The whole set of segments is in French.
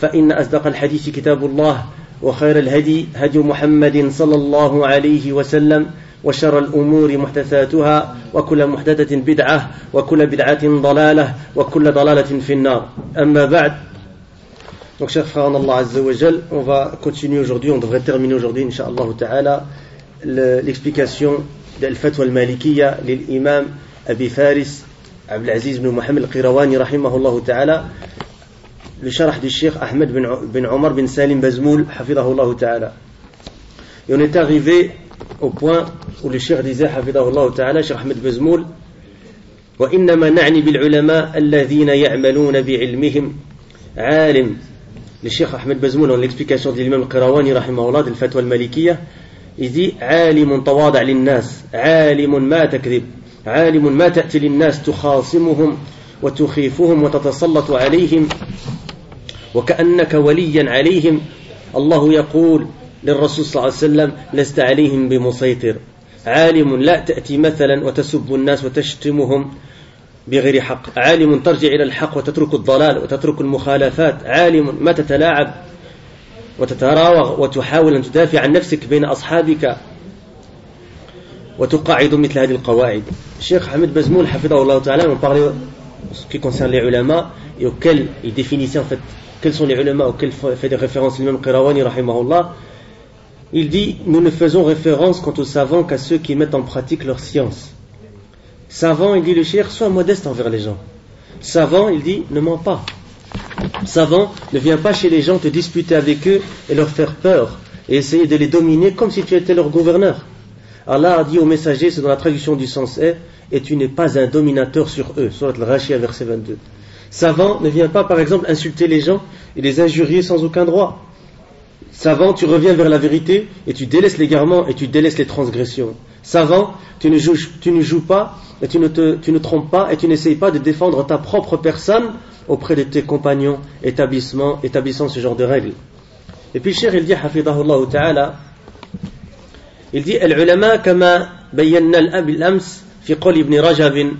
فإن أصدق الحديث كتاب الله وخير الهدي هدي محمد صلى الله عليه وسلم وشر الأمور محدثاتها وكل محدثة بدعة وكل بدعة ضلالة وكل ضلالة في النار أما بعد Donc, chers frères en Allah Azza wa Jal, on va continuer aujourd'hui, on devrait terminer aujourd'hui, Inch'Allah Ta'ala, l'explication d'Al-Fatwa al-Malikiyya l'imam Abi Faris Abdelaziz ibn Muhammad al-Qirawani, rahimahullah Ta'ala, le sharh du Cheikh Ahmed bin, Omar bin Salim Bazmoul, Ta'ala. Et on est arrivé au point où le Cheikh disait, hafidahullah Ta'ala, Cheikh Ahmed Bazmoul, وإنما نعني بالعلماء الذين يعملون بعلمهم عالم Cheikh Ahmed Bazmoul, dans l'explication de l'imam Qirawani, rahimahullah, de l'Fatwa al-Malikiyya, il dit عالم تواضع للناس عالم ما تكذب عالم ما تأتي للناس تخاصمهم وتخيفهم وتتسلط عليهم وكأنك وليا عليهم. الله يقول للرسول صلى الله عليه وسلم لست عليهم بمسيطر. عالم لا تأتي مثلا وتسب الناس وتشتمهم بغير حق. عالم ترجع إلى الحق وتترك الضلال وتترك المخالفات. عالم ما تتلاعب وتتراوغ وتحاول أن تدافع عن نفسك بين أصحابك وتقاعد مثل هذه القواعد. الشيخ حمد بزمول حفظه الله تعالى on parlait ce qui concerne les ulama. Et auquel il en fait quels sont les ulama auxquels fait des références l'imam Qirawani rahimahullah il dit nous ne faisons référence quant aux savants qu'à ceux qui mettent en pratique leur science Savant, il dit le cher, sois modeste envers les gens. Savant, il dit, ne mens pas. Savant, ne viens pas chez les gens te disputer avec eux et leur faire peur et essayer de les dominer comme si tu étais leur gouverneur. Allah a dit au messager, c'est dans la traduction du sens est, et tu n'es pas un dominateur sur eux. Surat al verset 22. Savant, ne viens pas par exemple insulter les gens et les injurier sans aucun droit. Savant, tu reviens vers la vérité et tu délaisses l'égarement et tu délaisses les transgressions. Savant, tu ne joues, tu ne joues pas et tu ne, te, tu ne trompes pas et tu n'essayes pas de défendre ta propre personne auprès de tes compagnons établissant, établissant ce genre de règles. Et puis cher, il dit, hafidahullah ta'ala, il dit, العلماء كما بينا الأمس في قول ابن رجب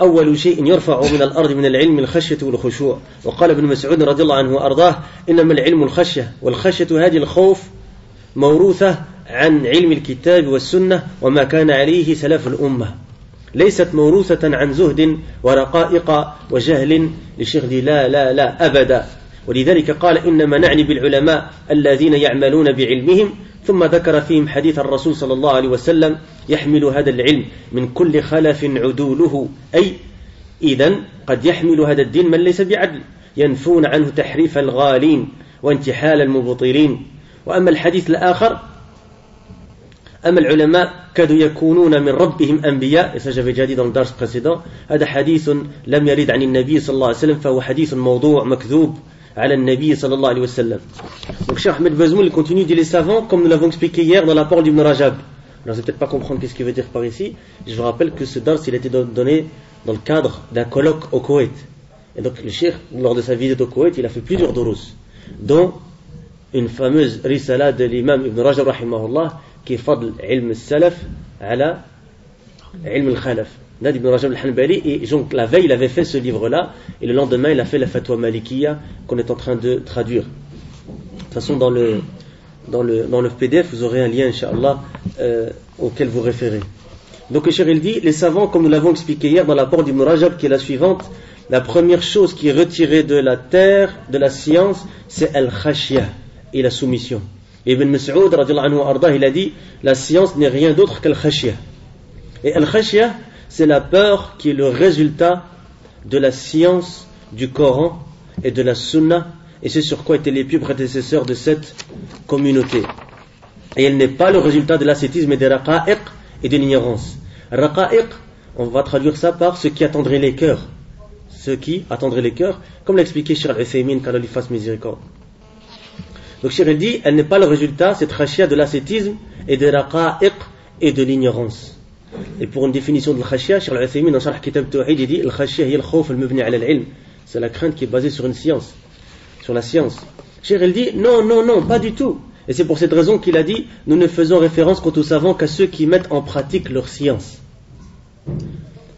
أول شيء يرفع من الأرض من العلم الخشية والخشوع. وقال ابن مسعود رضي الله عنه وأرضاه إنما العلم الخشية. والخشية هذه الخوف موروثة عن علم الكتاب والسنة وما كان عليه سلف الأمة. ليست موروثة عن زهد ورقائق وجهل لشيخ لا لا لا أبدا. ولذلك قال إنما نعني بالعلماء الذين يعملون بعلمهم ثم ذكر فيهم حديث الرسول صلى الله عليه وسلم يحمل هذا العلم من كل خلف عدوله. أي إذا قد يحمل هذا الدين من ليس بعدل ينفون عنه تحريف الغالين وانتحال المبطلين. وأما الحديث الآخر أما العلماء كادوا يكونون من ربهم أنبياء précédent هذا حديث لم يرد عن النبي صلى الله عليه وسلم فهو حديث موضوع مكذوب. ala nabi sallallahu alayhi wa sallam. Donc Cheikh Ahmed Bazmoul continue dit les savants, comme nous l'avons expliqué hier dans la parole d'Ibn Rajab. Alors, vous peut-être pas comprendre qu'est-ce qu'il veut dire par ici. Je vous rappelle que ce dars, il a été donné dans le cadre d'un colloque au Koweït. Et donc, le Cheikh, lors de sa visite au Koweït, il a fait plusieurs durus, dont une fameuse risala de l'imam Ibn Rajab, rahimahullah, qui est Fadl ilm al-salaf ala ilm al-khalaf. Nad ibn Rajab al-Hanbali, et donc la veille il avait fait ce livre-là, et le lendemain il a fait la fatwa malikiya qu'on est en train de traduire. De toute façon, dans le, dans le, dans le PDF, vous aurez un lien, inshallah, euh, auquel vous référez. Donc, cher il dit, les savants, comme nous l'avons expliqué hier dans la porte d'Ibn Rajab, qui est la suivante, la première chose qui est retirée de la terre, de la science, c'est al-khashya et la soumission. Ibn Mas'ud, il a dit, la science n'est rien d'autre qu'al-khashya. Et al-khashya, c'est la peur qui est le résultat de la science du Coran et de la Sunna, et c'est sur quoi étaient les plus prédécesseurs de cette communauté. Et elle n'est pas le résultat de l'ascétisme et des raqa'iq et de l'ignorance. Raqa'iq, on va traduire ça par ce qui attendrait les cœurs. Ce qui attendrait les cœurs, comme l'a expliqué Shir al-Uthaymin, miséricorde. Donc Shir dit, elle n'est pas le résultat, cette rachia de l'ascétisme et des raqa'iq et de l'ignorance. Et pour une définition de l'khashia, Shir al-Uthaymin, dans Sharh Kitab Tawhid, dit, l'khashia hiya al-khawf al-mubni al-ilm. C'est la crainte qui est basée sur une science, sur la science. Shir, il dit, non, non, non, pas du tout. Et c'est pour cette raison qu'il a dit Nous ne faisons référence quant aux savants qu'à ceux qui mettent en pratique leur science.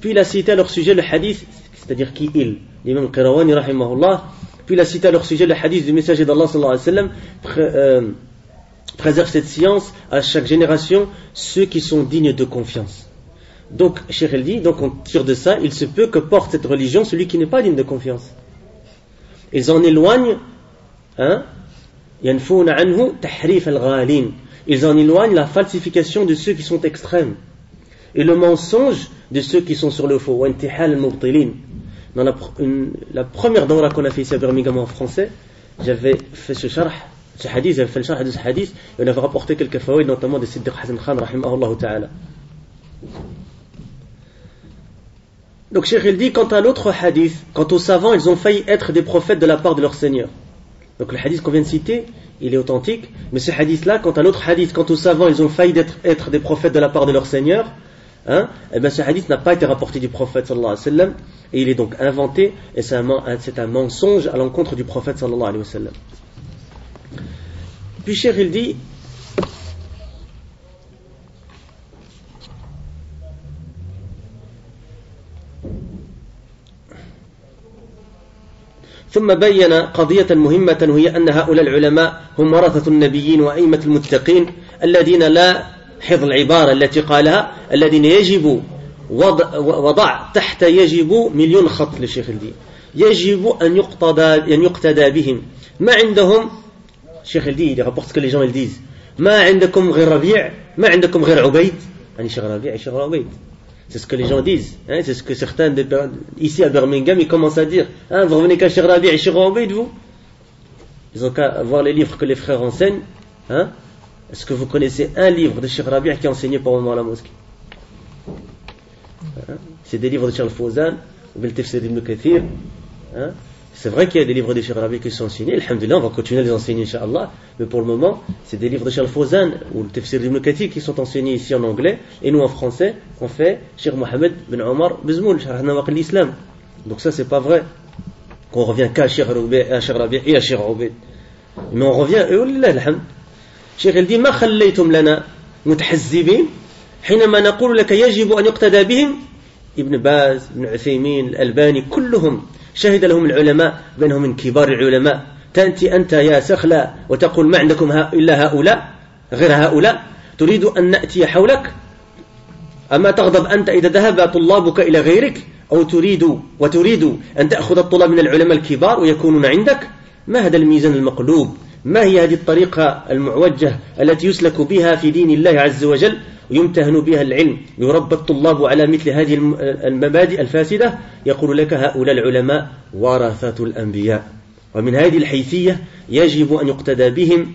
Puis il a cité à leur sujet le hadith, c'est-à-dire qui il, l'imam Qirawani rahimahullah. Puis il a cité à leur sujet le hadith du messager d'Allah sallallahu alayhi wa sallam euh, préserve cette science à chaque génération ceux qui sont dignes de confiance. Donc, Cheikh dit, donc on tire de ça, il se peut que porte cette religion celui qui n'est pas digne de confiance. Ils en éloignent hein, ils en éloignent la falsification de ceux qui sont extrêmes et le mensonge de ceux qui sont sur le faux. Dans la, la première dora qu'on a fait ici à Birmingham en français, j'avais fait ce sharh, ce hadith, j'avais fait le sharh de ce hadith, et on avait rapporté quelques faouilles, notamment de Siddiq Hassan Khan, rahimahullah ta'ala. Donc Cheikh il dit, quant à l'autre hadith, quant aux savants, ils ont failli être des prophètes de la part de leur Seigneur. Donc le hadith qu'on vient de citer, il est authentique, mais ce hadith-là, quant à l'autre hadith, quant aux savants, ils ont failli être, des prophètes de la part de leur Seigneur, hein, et eh bien ce hadith n'a pas été rapporté du prophète sallallahu alayhi wa sallam, et il est donc inventé, et c'est un, mensonge à l'encontre du prophète sallallahu alayhi wa sallam. Puis Cher il dit, ثم بين قضية مهمة وهي أن هؤلاء العلماء هم ورثة النبيين وأئمة المتقين الذين لا حفظ العبارة التي قالها الذين يجب وضع, وضع تحت يجب مليون خط للشيخ الدين. يجب أن يقتدى, أن يقتدى بهم. ما عندهم؟ الشيخ الدين gens ils disent ما عندكم غير ربيع؟ ما عندكم غير عبيد؟ يعني شيخ ربيع شيخ عبيد C'est ce que les gens disent. Hein, c'est ce que certains ici à Birmingham ils commencent à dire. Hein, vous revenez qu'à Cheikh Rabi et Cheikh vous Ils ont qu'à voir les livres que les frères enseignent. Hein. Est-ce que vous connaissez un livre de Cheikh Rabi qui est enseigné par moment à la mosquée? Hein? C'est des livres de Cheikh Fawzan Tafsir ibn Kathir. C'est vrai qu'il y a des livres de Cheikh Rabi qui sont enseignés, Alhamdulillah, on va continuer à les enseigner, Inch'Allah, mais pour le moment, c'est des livres de Cheikh Fawzan ou le Tafsir ibn Kathir qui sont enseignés ici en anglais, et nous en français, on fait Cheikh Mohamed bin Omar Bezmoul, Cheikh Nawaq l'Islam. Donc ça, c'est pas vrai qu'on revient qu'à Cheikh Rabi et à Cheikh Rabi. Mais on revient, et Allah, alhamd. Cheikh, il dit, ما خليتم لنا متحزبين حينما نقول لك يجب أن يقتدى بهم ابن باز ابن عثيمين الألباني كلهم شهد لهم العلماء بينهم من كبار العلماء. تأتي أنت يا سخلا وتقول ما عندكم إلا هؤلاء؟ غير هؤلاء؟ تريد أن نأتي حولك؟ أما تغضب أنت إذا ذهب طلابك إلى غيرك؟ أو تريد وتريد أن تأخذ الطلاب من العلماء الكبار ويكونون عندك؟ ما هذا الميزان المقلوب؟ ما هي هذه الطريقة المعوجة التي يسلك بها في دين الله عز وجل ويمتهن بها العلم؟ يربى الطلاب على مثل هذه المبادئ الفاسدة. يقول لك هؤلاء العلماء ورثة الأنبياء. ومن هذه الحيثية يجب أن يقتدى بهم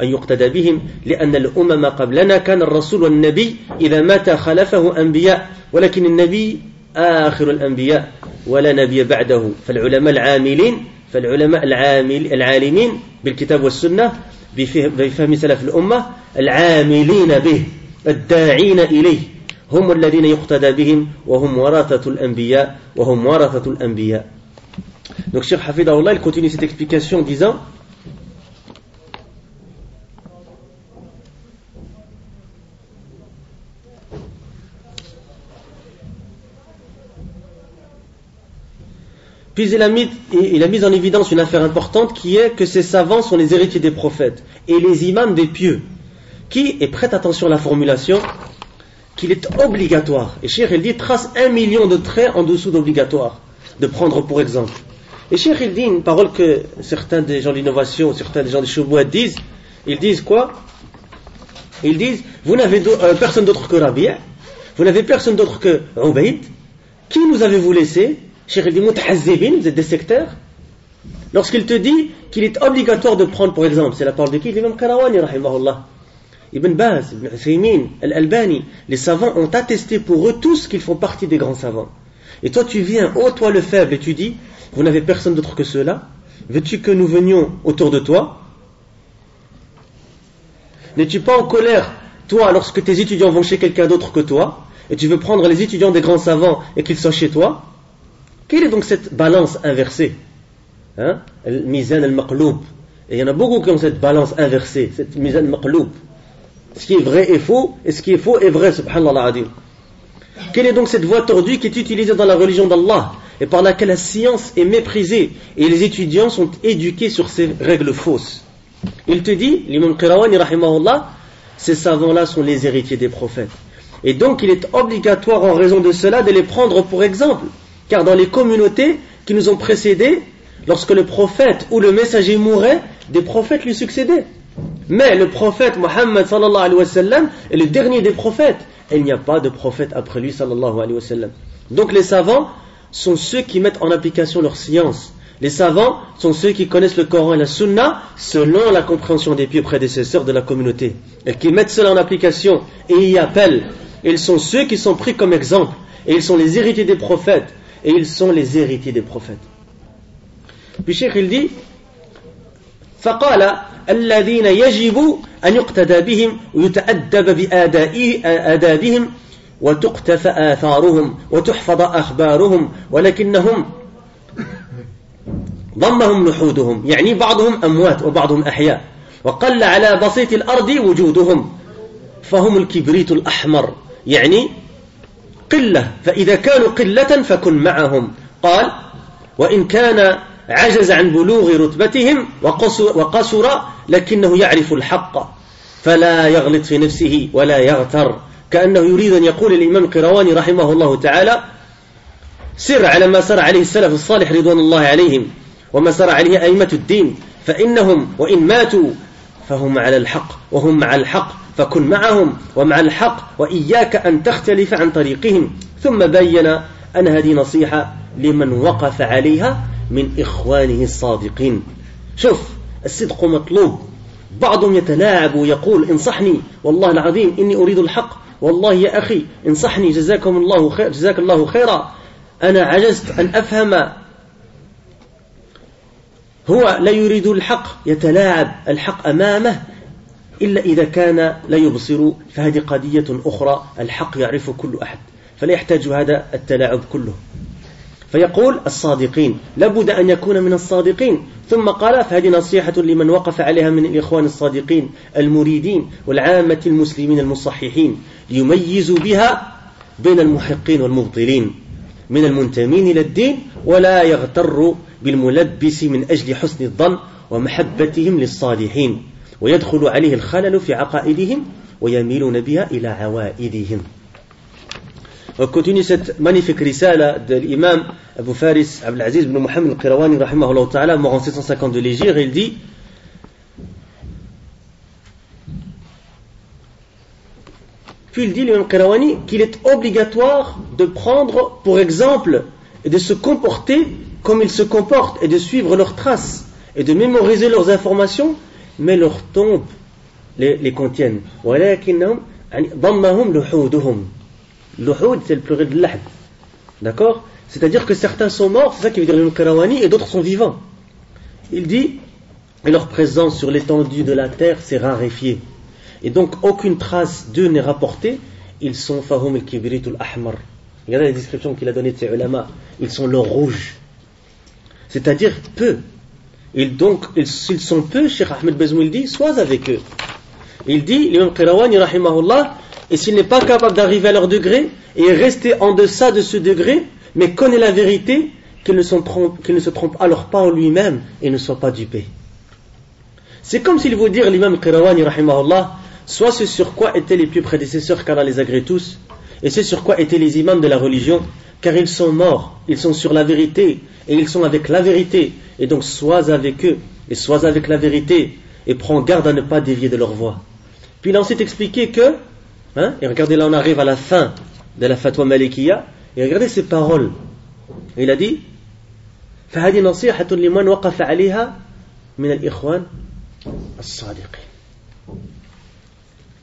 أن يقتدى بهم لأن الأمم قبلنا كان الرسول والنبي إذا مات خلفه أنبياء ولكن النبي آخر الأنبياء ولا نبي بعده. فالعلماء العاملين فالعلماء العامل العالمين بالكتاب والسنة بفهم سلف الأمة العاملين به الداعين إليه. هم الذين يقتدى بهم وهم ورثة الأنبياء وهم ورثة الأنبياء. Donc Cheikh Hafidahullah, il continue cette explication en disant Puis il a, mis, en évidence une affaire importante qui est que ces savants sont les héritiers des prophètes et les imams des pieux. Qui, et prête attention à la formulation, qu'il est obligatoire. Et Cheikh il dit, trace un million de traits en dessous d'obligatoire, de prendre pour exemple. Et Cheikh il dit une parole que certains des gens d'innovation, certains des gens des Choubouat disent, ils disent quoi? Ils disent, vous n'avez euh, personne d'autre que Rabi', vous n'avez personne d'autre que Ubaid, qui nous avez-vous laissé? Cheikh dit vous êtes des sectaires Lorsqu'il te dit qu'il est obligatoire de prendre, pour exemple, c'est la parole de qui? L'imam Karawani, rahimahullah. Ibn Baz, Ibn Uthaymin, Al-Albani, les savants ont attesté pour eux tous qu'ils font partie des grands savants. Et toi tu viens, ô toi le faible, et tu dis, vous n'avez personne d'autre que cela Veux-tu que nous venions autour de toi? N'es-tu pas en colère, toi, lorsque tes étudiants vont chez quelqu'un d'autre que toi, et tu veux prendre les étudiants des grands savants et qu'ils soient chez toi? Quelle est donc cette balance inversée hein? Mizan al-maqloub. Et il y en a beaucoup qui ont cette balance inversée, cette mizan al-maqloub. Ce qui est vrai est faux, et ce qui est faux est vrai, subhanallah Quelle est donc cette voie tordue qui est utilisée dans la religion d'Allah et par laquelle la science est méprisée et les étudiants sont éduqués sur ces règles fausses? Il te dit, l'imam Qirawani rahimahullah, ces savants-là sont les héritiers des prophètes. Et donc il est obligatoire en raison de cela de les prendre pour exemple. Car dans les communautés qui nous ont précédés, lorsque le prophète ou le messager mourait, des prophètes lui succédaient. Mais le prophète Mohammed est le dernier des prophètes. Et il n'y a pas de prophète après lui sallallahu alayhi wa sallam. Donc les savants sont ceux qui mettent en application leur science. Les savants sont ceux qui connaissent le Coran et la Sunna selon la compréhension des pieux prédécesseurs de la communauté. Et qui mettent cela en application et y appellent. Ils sont ceux qui sont pris comme exemple. Et ils sont les héritiers des prophètes. Et ils sont les héritiers des prophètes. Puis Cheikh il dit فقال الذين يجب أن يقتدى بهم ويتأدب بآدابهم وتقتفى آثارهم وتحفظ أخبارهم ولكنهم ضمهم نحودهم. يعني بعضهم أموات وبعضهم أحياء. وقل على بسيط الأرض وجودهم. فهم الكبريت الأحمر. يعني قلة فإذا كانوا قلة فكن معهم. قال وإن كان عجز عن بلوغ رتبتهم وقصر لكنه يعرف الحق فلا يغلط في نفسه ولا يغتر. كأنه يريد أن يقول الإمام قرواني رحمه الله تعالى سر على ما سر عليه السلف الصالح رضوان الله عليهم وما سر عليه أئمة الدين فإنهم وإن ماتوا فهم على الحق وهم مع الحق فكن معهم ومع الحق وإياك أن تختلف عن طريقهم. ثم بين أن هذه نصيحة لمن وقف عليها من إخوانه الصادقين. شوف الصدق مطلوب. بعضهم يتلاعب ويقول انصحني والله العظيم إني أريد الحق. والله يا أخي انصحني جزاكم الله خير جزاك الله خيرا. أنا عجزت أن أفهم. هو لا يريد الحق يتلاعب الحق أمامه. إلا إذا كان لا يبصر فهذه قضية أخرى الحق يعرف كل أحد فلا يحتاج هذا التلاعب كله. فيقول الصادقين لابد أن يكون من الصادقين. ثم قال فهذه نصيحة لمن وقف عليها من الإخوان الصادقين المريدين والعامة المسلمين المصححين ليميزوا بها بين المحقين والمبطلين من المنتمين إلى الدين ولا يغتر بالملبس من أجل حسن الظن ومحبتهم للصالحين. ويدخل عليه الخلل في عقائدهم ويميلون بها إلى عوائدهم On continue cette magnifique risala de l'imam Abu Faris Abdelaziz ibn Muhammad al-Qirawani rahimahullah ta'ala, mort en 750 de l'Égypte, il dit Puis il dit, l'imam Qirawani, qu'il est obligatoire de prendre pour exemple et de se comporter comme ils se comportent et de suivre leurs traces et de mémoriser leurs informations, mais leurs tombes les, les contiennent. L'uhud, c'est le pluriel de l'ahd. D'accord? C'est-à-dire que certains sont morts, c'est ça qui veut dire le Karawani, et d'autres sont vivants. Il dit, et leur présence sur l'étendue de la terre s'est raréfiée. Et donc, aucune trace d'eux n'est rapportée. Ils sont Fahum el Kibrit ahmar Regardez la description qu'il a donnée de ces ulama. Ils sont le rouge. C'est-à-dire peu. Et donc, s'ils sont peu, Cheikh Ahmed Bezmoul dit, sois avec eux. Il dit, l'imam Qirawani, rahimahullah, et s'il n'est pas capable d'arriver à leur degré et rester en deçà de ce degré, mais connaît la vérité, qu'il ne, se trompe alors pas en lui-même et ne soit pas dupé. C'est comme s'il vous dire l'imam Qirawani rahimahullah, soit ce sur quoi étaient les plus prédécesseurs car les agrée tous, et c'est sur quoi étaient les imams de la religion, car ils sont morts, ils sont sur la vérité, et ils sont avec la vérité, et donc sois avec eux, et sois avec la vérité, et prends garde à ne pas dévier de leur voie. Puis il a ensuite expliqué que Hein? Et regardez là, on arrive à la fin de la fatwa malikiya. Et regardez ces paroles. Il a dit فهذه نصيحة لمن وقف عليها من الإخوان الصادقين.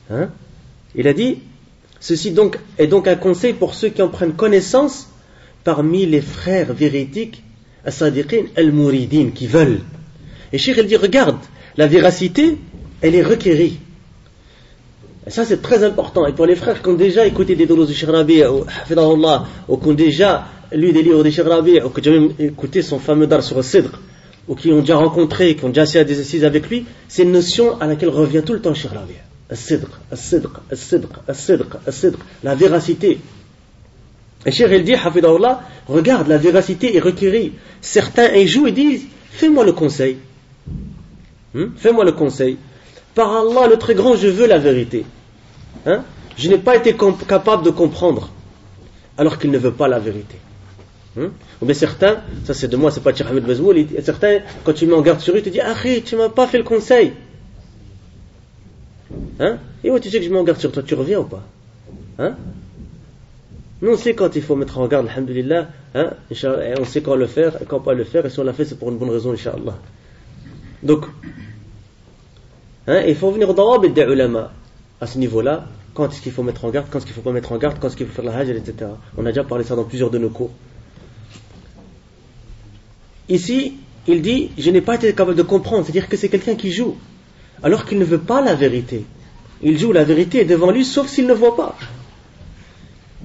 Hein? Il a dit Ceci donc est donc un conseil pour ceux qui en prennent connaissance parmi les frères véridiques, as-sadiqin al-mouridin, qui veulent. Et Cheikh, il dit Regarde, la véracité, elle est requérie. Et ça, c'est très important. Et pour les frères qui ont déjà écouté des dolos de Cheikh Rabi, ou, ou qui ont déjà lu des livres de Cheikh Rabi, ou qui ont même écouté son fameux dar sur le Sidr, ou qui ont déjà rencontré, qui ont déjà assis des assises avec lui, c'est une notion à laquelle revient tout le temps Cheikh Rabi. La véracité. Et Cheikh, il dit, regarde, la véracité est requérie. Certains y jouent et disent, fais-moi le conseil. Hmm? Fais-moi le conseil. Par Allah, le très grand, je veux la vérité. Hein? Je n'ai pas été capable de comprendre, alors qu'il ne veut pas la vérité. Hein? Ou bien certains, ça c'est de moi, c'est pas Cheikh Ahmed certains, quand tu mets en sur ils te disent, ah, tu m'as pas fait le conseil. Hein? Et où tu sais que je mets en garde sur toi, tu reviens ou pas? Hein? Nous, on sait quand il faut mettre en garde, alhamdulillah, hein? on sait quand le faire et quand pas le faire, et si on l'a fait, c'est pour une bonne raison, Inch'Allah. Donc, hein, il faut venir dans des ulama à ce niveau-là, quand est-ce qu'il faut mettre en garde, quand est-ce qu'il faut pas mettre en garde, quand est-ce qu'il faut faire la hajj, etc. On a déjà parlé ça dans plusieurs de nos cours. Ici, il dit, je n'ai pas été capable de comprendre, c'est-à-dire que c'est quelqu'un qui joue, alors qu'il ne veut pas la vérité. Il joue la vérité devant lui, sauf s'il ne voit pas.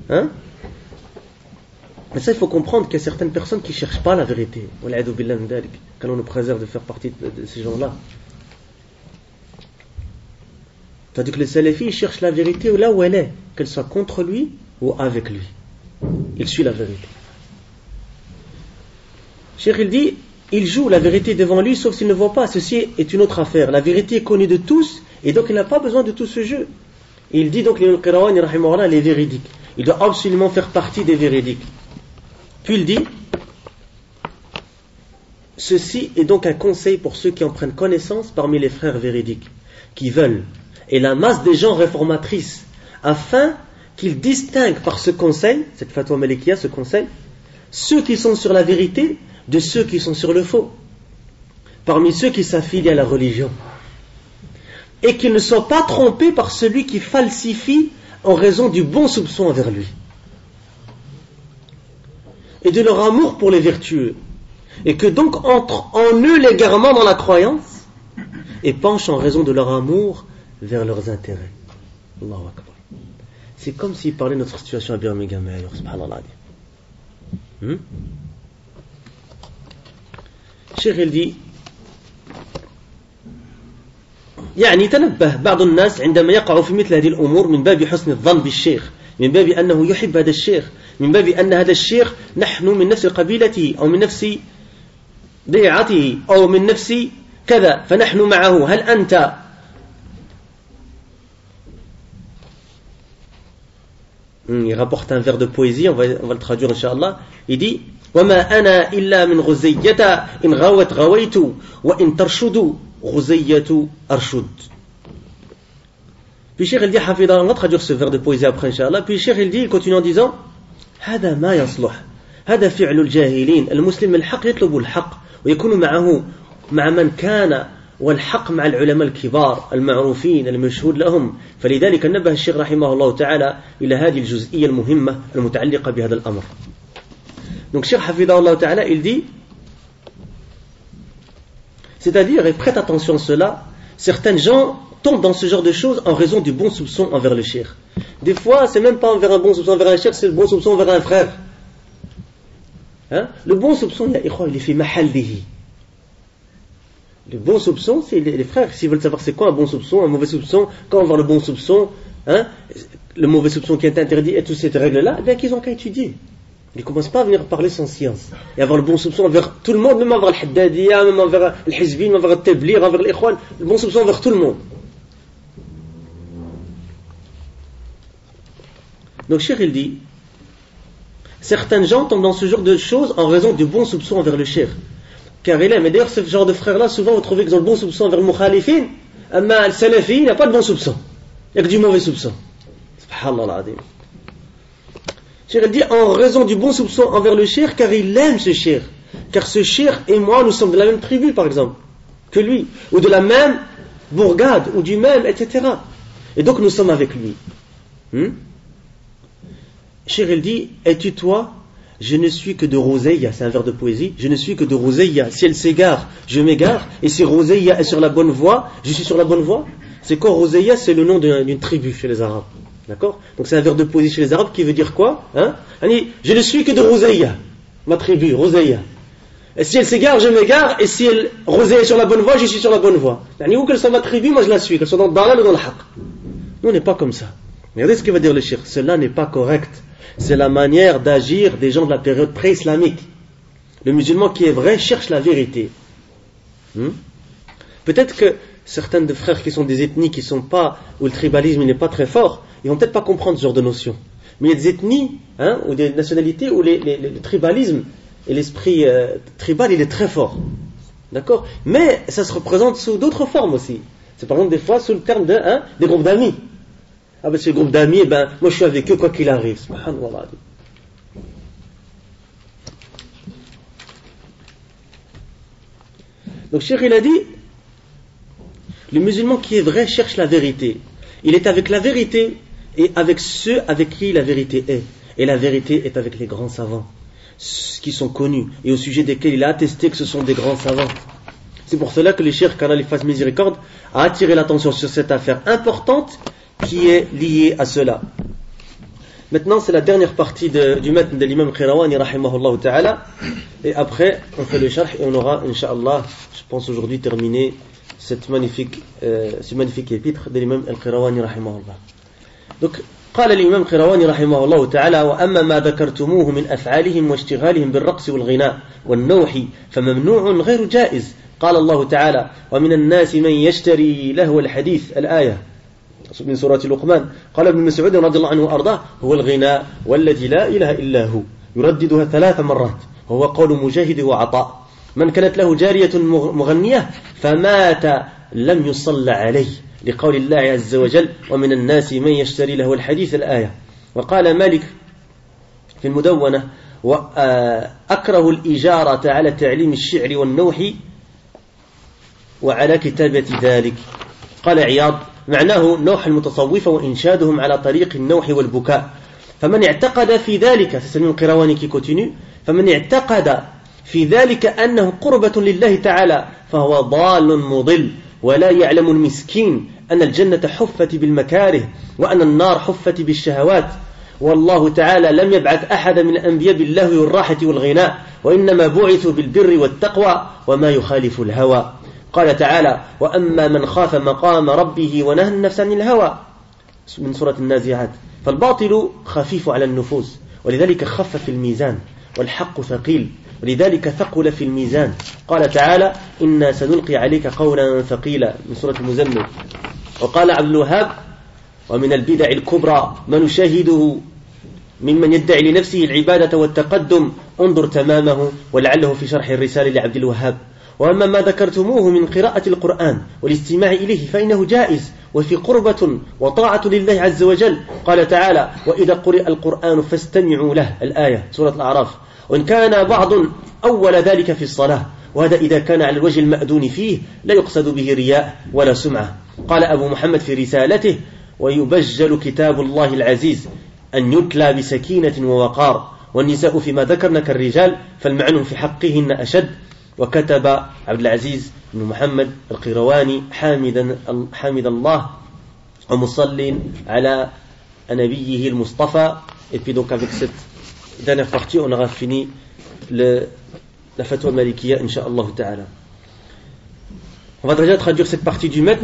Hein? Mais ça, il faut comprendre qu'il y a certaines personnes qui ne cherchent pas la vérité. Qu'Allah nous préserve de faire partie de ces gens-là. Tandis que les salafis cherchent la vérité là où elle est, qu'elle soit contre lui ou avec lui. Il suit la vérité. Cheikh, il dit, il joue la vérité devant lui, sauf s'il ne voit pas. Ceci est une autre affaire. La vérité est connue de tous, et donc il n'a pas besoin de tout ce jeu. il dit donc, les les véridiques. Il doit absolument faire partie des véridiques. Puis il dit, ceci est donc un conseil pour ceux qui en prennent connaissance parmi les frères véridiques, qui veulent et la masse des gens réformatrices, afin qu'ils distinguent par ce conseil, cette fatwa malikia, ce conseil, ceux qui sont sur la vérité de ceux qui sont sur le faux, parmi ceux qui s'affilient à la religion, et qu'ils ne soient pas trompés par celui qui falsifie en raison du bon soupçon envers lui, et de leur amour pour les vertueux, et que donc entre en eux l'égarement dans la croyance, et penchent en raison de leur amour vers leurs intérêts. Allahu Akbar. C'est comme s'il parlait de notre situation à Birmingham ailleurs, subhanallah. Hmm? الشيخ يلدي يعني تنبه بعض الناس عندما يقع في مثل هذه الأمور من باب حسن الظن بالشيخ من باب أنه يحب هذا الشيخ من باب أن هذا الشيخ نحن من نفس قبيلته أو من نفس ضيعته أو من نفس كذا فنحن معه هل أنت Hmm, il rapporte un vers de poésie, on va, on va le traduire inshallah. Il dit وما أنا إلا من غزية إن غوت غويت وإن ترشد غزية أرشد. Puis Cheikh il dit حفظه on va traduire ce vers de poésie après inshallah. Puis Cheikh il dit, il continue en disant هذا ما يصلح هذا فعل الجاهلين المسلم الحق يطلب الحق ويكون معه مع من كان والحق مع العلماء الكبار المعروفين المشهود لهم فلذلك نبه الشيخ رحمه الله تعالى إلى هذه الجزئية المهمة المتعلقة بهذا الأمر Donc Cheikh Hafidahullah Ta'ala, il dit, c'est-à-dire, et prête attention à cela, certains gens tombent dans ce genre de choses en raison du bon soupçon envers le Cheikh. Des fois, c'est même pas envers un bon soupçon envers un Cheikh, c'est le bon soupçon envers un frère. Hein? Le bon soupçon, il est fait mahaldihi. Le bon soupçon, c'est les, frères. S'ils veulent savoir c'est quoi un bon soupçon, un mauvais soupçon, quand on va le bon soupçon, hein, le mauvais soupçon qui est interdit et toutes ces règles-là, eh bien qu'ils ont qu'à étudier. Ne commencent pas à venir parler sans science et avoir le bon soupçon envers tout le monde, même envers le Haddadiya, même envers le Hizbin, même envers le Tablir, envers l'Ikhwan, le bon soupçon envers tout le monde. Donc, Cheikh, il dit, certaines gens tombent dans ce genre de choses en raison du bon soupçon envers le Cheikh. Car il aime. Et d'ailleurs, ce genre de frères-là, souvent, vous trouvez qu'ils ont le bon soupçon vers le mukhalifin. Mais le salafi, il n'a pas de bon soupçon. Il n'y a que du mauvais soupçon. Subhanallah il dit en raison du bon soupçon envers le shir, car il aime ce shir. Car ce shir et moi, nous sommes de la même tribu, par exemple, que lui, ou de la même bourgade, ou du même, etc. Et donc nous sommes avec lui. Hmm? il dit Es-tu toi? Je ne suis que de Roseilla, c'est un vers de poésie. Je ne suis que de Roseilla. Si elle s'égare, je m'égare. Et si Roseilla est sur la bonne voie, je suis sur la bonne voie. C'est quoi Roseilla C'est le nom d'une tribu chez les Arabes. D'accord Donc c'est un vers de poésie chez les Arabes qui veut dire quoi hein Je ne suis que de Roseilla, ma tribu, Roseilla. Et si elle s'égare, je m'égare, et si elle est sur la bonne voie, je suis sur la bonne voie. Où qu'elle soit ma tribu, moi je la suis, qu'elle soit dans le dalal ou dans le haq. Nous on n'est pas comme ça. Regardez ce que va dire le shir. Cela n'est pas correct. C'est la manière d'agir des gens de la période pré-islamique. Le musulman qui est vrai cherche la vérité. Hmm? Peut-être que certains de frères qui sont des ethnies qui sont pas, où le tribalisme n'est pas très fort, ils vont peut-être pas comprendre ce genre de notion. Mais il y a des ethnies, hein, ou des nationalités où le tribalisme et l'esprit euh, tribal, il est très fort. D'accord? Mais ça se représente sous d'autres formes aussi. C'est par exemple des fois sous le terme de, hein, des groupes d'amis. Ah ben ces groupes d'amis, eh ben, moi je suis avec eux quoi qu'il arrive. Donc Cheikh il a dit, le musulman qui est vrai cherche la vérité. Il est avec la vérité et avec ceux avec qui la vérité est. Et la vérité est avec les grands savants, qui sont connus et au sujet desquels il a attesté que ce sont des grands savants. C'est pour cela que le Cheikh, qu'Allah lui miséricorde, a attiré l'attention sur cette affaire importante qui est liée à cela. Maintenant, c'est la dernière partie du maître de l'imam Khirawani, rahimahullah ta'ala. Et après, on fait le charh et on aura, inshallah, je pense aujourd'hui terminé cette magnifique, euh, ce magnifique épître de l'imam al-Khirawani, rahimahullah. Donc, قال الإمام قرواني رحمه الله تعالى وأما ما ذكرتموه من أفعالهم واشتغالهم بالرقص والغناء والنوح فممنوع غير جائز. قال الله تعالى ومن الناس من يشتري له الحديث الآية. من سورة لقمان. قال ابن مسعود رضي الله عنه وأرضاه هو الغناء والذي لا إله إلا هو. يرددها ثلاث مرات. وهو قول مجاهد وعطاء. من كانت له جارية مغنية فمات لم يصلى عليه لقول الله عز وجل ومن الناس من يشتري له الحديث الآية. وقال مالك في المدونة وأكره الإجارة على تعليم الشعر والنوح وعلى كتابة ذلك. قال عياض معناه نوح المتصوفة وإنشادهم على طريق النوح والبكاء. فمن اعتقد في ذلك القرواني كي فمن اعتقد في ذلك أنه قربة لله تعالى فهو ضال مضل ولا يعلم المسكين أن الجنة حفت بالمكاره وأن النار حفت بالشهوات. والله تعالى لم يبعث أحد من الأنبياء بالله والراحة والغناء وإنما بعثوا بالبر والتقوى وما يخالف الهوى. قال تعالى وأما من خاف مقام ربه ونهى النفس عن الهوى. من سورة النازعات فالباطل خفيف على النفوس ولذلك خف في الميزان والحق ثقيل. ولذلك ثقل في الميزان. قال تعالى إنا سنلقي عليك قولا ثقيلا من سورة المزمل. وقال عبد الوهاب ومن البدع الكبرى ما نشاهده ممن يدعي لنفسه العبادة والتقدم. انظر تمامه ولعله في شرح الرسالة لعبد الوهاب. وأما ما ذكرتموه من قراءة القرآن والاستماع إليه فإنه جائز وفي قربة وطاعة لله عز وجل. قال تعالى وإذا قرئ القرآن فاستمعوا له. الآية سورة الأعراف. وإن كان بعض أول ذلك في الصلاة وهذا إذا كان على الوجه المأذون فيه لا يقصد به رياء ولا سمعة. قال أبو محمد في رسالته ويبجل كتاب الله العزيز أن يتلى بسكينة ووقار والنساء فيما ذكرنا كالرجال فالمعنى في حقهن أشد. وكتب عبد العزيز بن محمد القيرواني حامدا حامد الله ومصل على نبيه المصطفى. Et puis donc avec cette dernière partie on aura fini la fatwa malikiya incha'Allah ta'ala on va déjà traduire cette partie du maître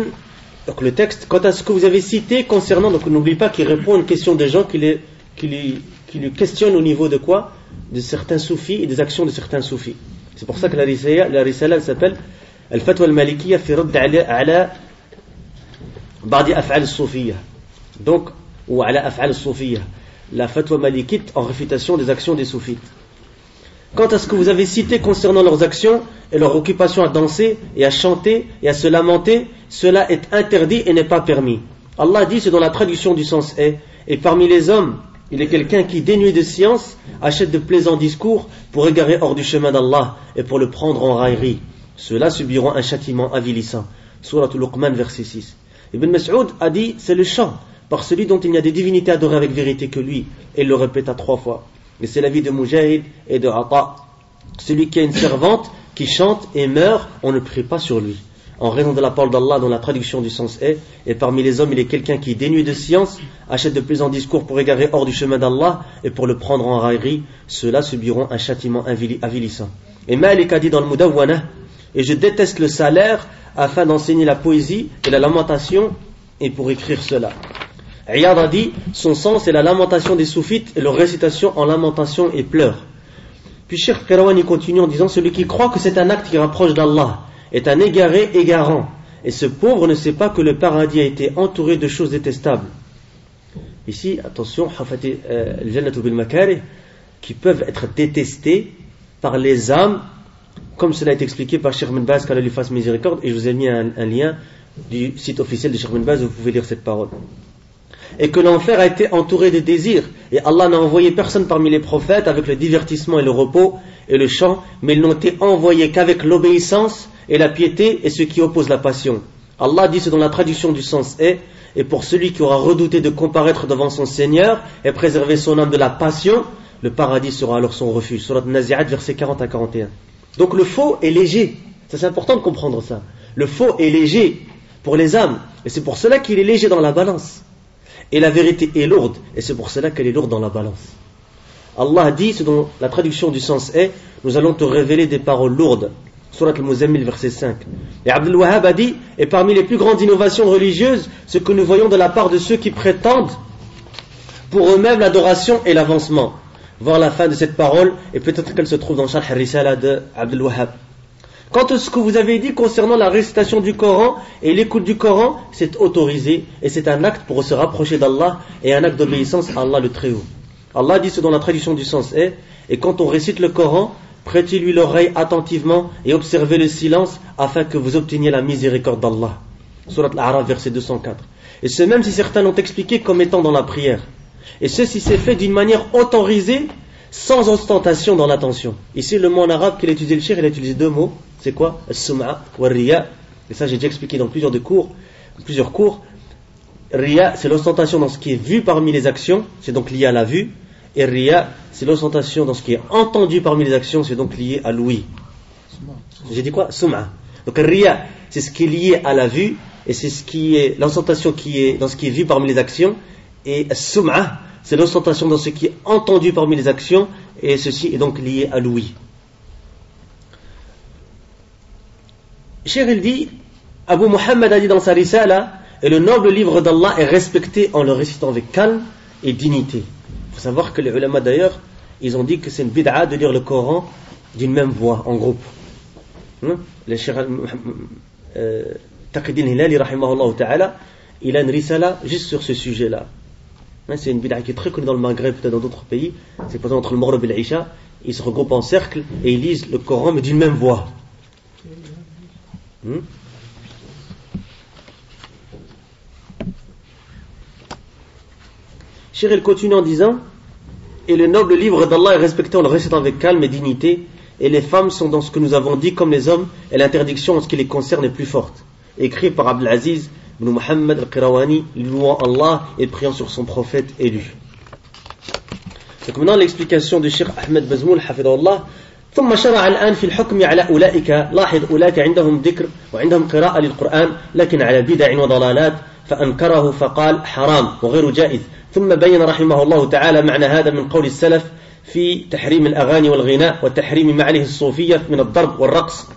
donc le texte quant à ce que vous avez cité concernant donc n'oubliez pas qu'il répond à une question des gens qui, les, qui, lui, qui questionnent au niveau de quoi? De certains soufis et des actions de certains soufis C'est pour ça que la risala, la risala s'appelle Al-Fatwa al-Malikiyya fi radd ala ba'di af'al soufiyya. Donc, ou ala af'al soufiyya. La fatwa malikite en réfutation des actions des soufites. Quant à ce que vous avez cité concernant leurs actions et leur occupation à danser et à chanter et à se lamenter, cela est interdit et n'est pas permis. Allah dit, c'est dans la traduction du sens est, et parmi les hommes Il est quelqu'un qui, dénué de science, achète de plaisants discours pour égarer hors du chemin d'Allah et pour le prendre en raillerie. Ceux-là subiront un châtiment avilissant. Surat Luqman, verset 6. Ibn Mas'ud a dit, c'est le chant, par celui dont il n'y a des divinités adorées avec vérité que lui. Et il le répéta trois fois. Et c'est l'avis de Mujahid et de Ata. Celui qui a une servante qui chante et meurt, on ne prie pas sur lui en raison de la parole d'Allah dont la traduction du sens est, et parmi les hommes il est quelqu'un qui, dénué de science, achète de plaisants discours pour égarer hors du chemin d'Allah et pour le prendre en raillerie, ceux-là subiront un châtiment avilissant. Et Malik a dit dans le Mudawwana, et je déteste le salaire afin d'enseigner la poésie et la lamentation et pour écrire cela. Riyad a dit, son sens est la lamentation des soufites et leur récitation en lamentation et pleurs. Puis Sheikh Qirawani continue en disant, celui qui croit que c'est un acte qui rapproche d'Allah, est un égaré égarant. Et ce pauvre ne sait pas que le paradis a été entouré de choses détestables. Ici, attention, euh, qui peuvent être détestés par les âmes, comme cela est expliqué par Sheikh Baz, qu'Allah lui fasse miséricorde, et je vous ai mis un, lien du site officiel de Sheikh Baz où vous pouvez lire cette parole. Et que l'enfer a été entouré de désirs, et Allah n'a envoyé personne parmi les prophètes avec le divertissement et le repos et le chant, mais ils n'ont été envoyés qu'avec l'obéissance et la piété est ce qui oppose la passion. Allah dit ce dont la traduction du sens est, et pour celui qui aura redouté de comparaître devant son Seigneur et préserver son âme de la passion, le paradis sera alors son refuge. Surat Nazi'at, versets 40 à 41. Donc le faux est léger. c'est important de comprendre ça. Le faux est léger pour les âmes. Et c'est pour cela qu'il est léger dans la balance. Et la vérité est lourde. Et c'est pour cela qu'elle est lourde dans la balance. Allah dit, ce dont la traduction du sens est, nous allons te révéler des paroles lourdes. Surat al-Muzammil, verset 5. Et Abdul Wahhab a dit, et parmi les plus grandes innovations religieuses, ce que nous voyons de la part de ceux qui prétendent pour eux-mêmes l'adoration et l'avancement. Voir la fin de cette parole, et peut-être qu'elle se trouve dans Sharh al-Risala de Abdul Wahhab. Quant à ce que vous avez dit concernant la récitation du Coran et l'écoute du Coran, c'est autorisé et c'est un acte pour se rapprocher d'Allah et un acte d'obéissance à Allah le Très-Haut. Allah dit ce dont la traduction du sens est, et quand on récite le Coran, prêtez-lui l'oreille attentivement et observez le silence afin que vous obteniez la miséricorde d'Allah. Surat Al-Araf, verset 204. Et ce même si certains l'ont expliqué comme étant dans la prière. Et ceci s'est fait d'une manière autorisée, sans ostentation dans l'attention. Ici, le mot en arabe qu'il a utilisé le shir, il a utilisé deux mots. C'est quoi As-sum'a wa riya. Et ça, j'ai déjà expliqué dans plusieurs, de cours, plusieurs cours. Riya, c'est l'ostentation dans ce qui est vu parmi les actions, c'est donc lié à la vue. Et Ria, c'est l'ostentation dans ce qui est entendu parmi les actions, c'est donc lié à l'ouïe. J'ai dit quoi Sum'a. Donc Ria, c'est ce qui est lié à la vue, et c'est ce qui est l'ostentation qui est dans ce qui est vu parmi les actions. Et Sum'a, c'est l'ostentation dans ce qui est entendu parmi les actions, et ceci est donc lié à l'ouïe. Cher dit, Abu Muhammad a dit dans sa risala, et le noble livre d'Allah est respecté en le récitant avec calme et dignité. Il faut savoir que les ulama d'ailleurs, ils ont dit que c'est une bid'a de lire le Coran d'une même voix, en groupe. Hein? Le Cheikh euh, Taqidin ta'ala, il a une risala juste sur ce sujet-là. Hein, c'est une bid'a qui est très connue dans le Maghreb, peut-être dans d'autres pays. C'est par exemple entre le Maghreb et l'Isha, ils se regroupent en cercle et ils lisent le Coran mais d'une même voix. Hmm? Cheikh continue en disant Et le noble livre d'Allah est respecté en le récitant avec calme et dignité, et les femmes sont dans ce que nous avons dit comme les hommes, et l'interdiction en ce qui les concerne est plus forte. Écrit par Abdelaziz ibn Muhammad al-Qirawani, louant Allah et priant sur son prophète élu. Donc maintenant l'explication du Cheikh Ahmed Bazmoul, Allah, ثم شرع الآن في الحكم على أولئك. لاحظ أولئك عندهم ذكر وعندهم قراءة للقرآن لكن على بدع وضلالات فأنكره فقال حرام وغير جائز. ثم بين رحمه الله تعالى معنى هذا من قول السلف في تحريم الأغاني والغناء وتحريم ما عليه الصوفية من الضرب والرقص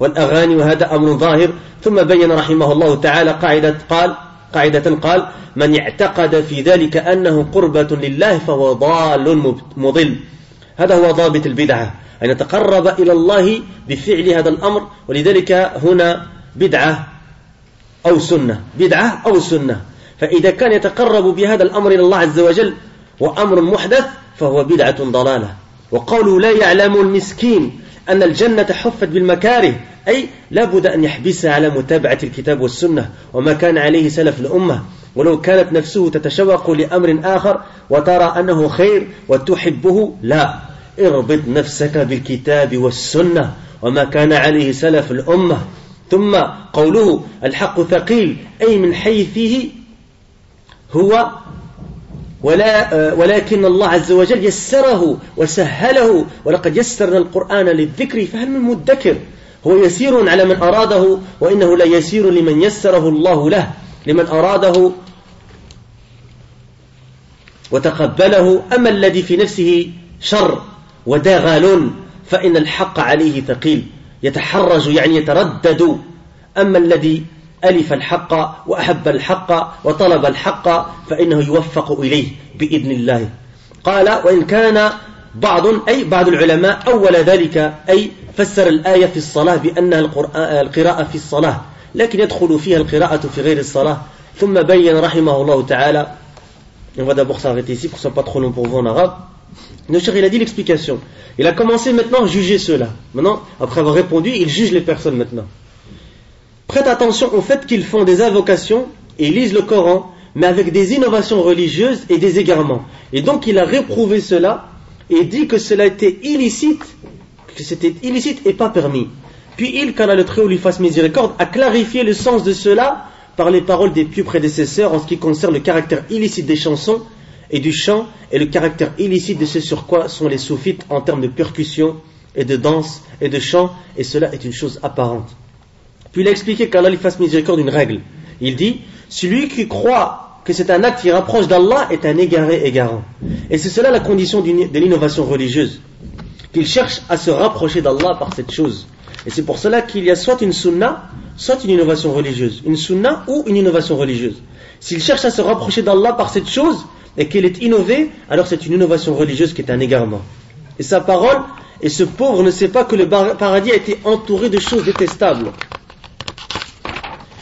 والأغاني وهذا أمر ظاهر. ثم بين رحمه الله تعالى قاعدة قال قاعدة قال من اعتقد في ذلك أنه قربة لله فهو ضال مضل. هذا هو ضابط البدعة أن يتقرب إلى الله بفعل هذا الأمر ولذلك هنا بدعة أو سنة بدعة أو سنة. فإذا كان يتقرب بهذا الأمر إلى الله عز وجل وأمر محدث فهو بدعة ضلالة. وقوله لا يعلم المسكين أن الجنة حفت بالمكاره أي لا بد أن يحبسها على متابعة الكتاب والسنة وما كان عليه سلف الأمة. ولو كانت نفسه تتشوق لأمر آخر وترى أنه خير وتحبه لا. اربط نفسك بالكتاب والسنة وما كان عليه سلف الأمة. ثم قوله الحق ثقيل أي من حيثه هو ولا ولكن الله عز وجل يسره وسهله ولقد يسرنا القرآن للذكر فهل من مدكر. هو يسير على من أراده وإنه لا يسير لمن يسره الله له. لمن أراده وتقبله أما الذي في نفسه شر وداغال فإن الحق عليه ثقيل يتحرج يعني يتردد. أما الذي ألف الحق وأحب الحق وطلب الحق فإنه يوفق إليه بإذن الله. قال وإن كان بعض أي بعض العلماء أول ذلك أي فسر الآية في الصلاة بأنها القراءة في الصلاة لكن يدخل فيها القراءة في غير الصلاة. ثم بين رحمه الله تعالى on va d'abord s'arrêter ici pour que ce soit pas trop long pour vous en arabe il a dit l'explication. Il a commencé maintenant à juger cela. Maintenant, après avoir répondu, il juge les personnes maintenant. Prête attention au fait qu'ils font des invocations et lisent le Coran, mais avec des innovations religieuses et des égarements. Et donc il a réprouvé cela et dit que cela était illicite, que c'était illicite et pas permis. Puis il, qu'Allah le Très-Haut lui fasse miséricorde, a clarifié le sens de cela par les paroles des pieux prédécesseurs en ce qui concerne le caractère illicite des chansons et du chant et le caractère illicite de ce sur quoi sont les soufites en termes de percussion et de danse et de chant, et cela est une chose apparente. Puis il a expliqué qu'Allah lui fasse miséricorde d'une règle. Il dit, celui qui croit que c'est un acte qui rapproche d'Allah est un égaré égarant. Et c'est cela la condition de l'innovation religieuse. Qu'il cherche à se rapprocher d'Allah par cette chose. Et c'est pour cela qu'il y a soit une sunna, soit une innovation religieuse. Une sunna ou une innovation religieuse. S'il cherche à se rapprocher d'Allah par cette chose, et qu'elle est innovée, alors c'est une innovation religieuse qui est un égarement. Et sa parole, et ce pauvre ne sait pas que le paradis a été entouré de choses détestables.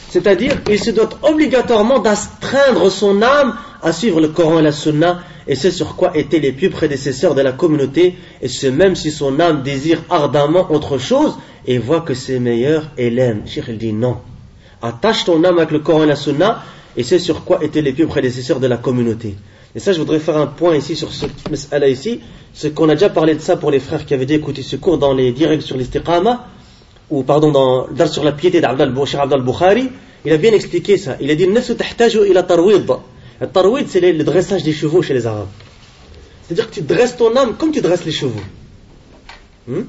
C'est-à-dire qu'il se doit obligatoirement d'astreindre son âme à suivre le Coran et la Sunna, et c'est sur quoi étaient les plus prédécesseurs de la communauté, et ce même si son âme désire ardemment autre chose, et voit que c'est meilleur, et l'aime. Cheikh il dit non. Attache ton âme avec le Coran et la Sunna, et c'est sur quoi étaient les plus prédécesseurs de la communauté. Et ça, je voudrais faire un point ici sur ce là ici, c'est qu'on a déjà parlé de ça pour les frères qui avaient déjà écouté ce cours dans les directs sur l'istiqama, ou pardon, dans, dans sur la piété d'Abdal Bukhari, il a bien expliqué ça. Il a dit, tarwid. Le tarwid, c'est le dressage des chevaux chez les Arabes. C'est-à-dire que tu dresses ton âme comme tu dresses les chevaux. Hmm?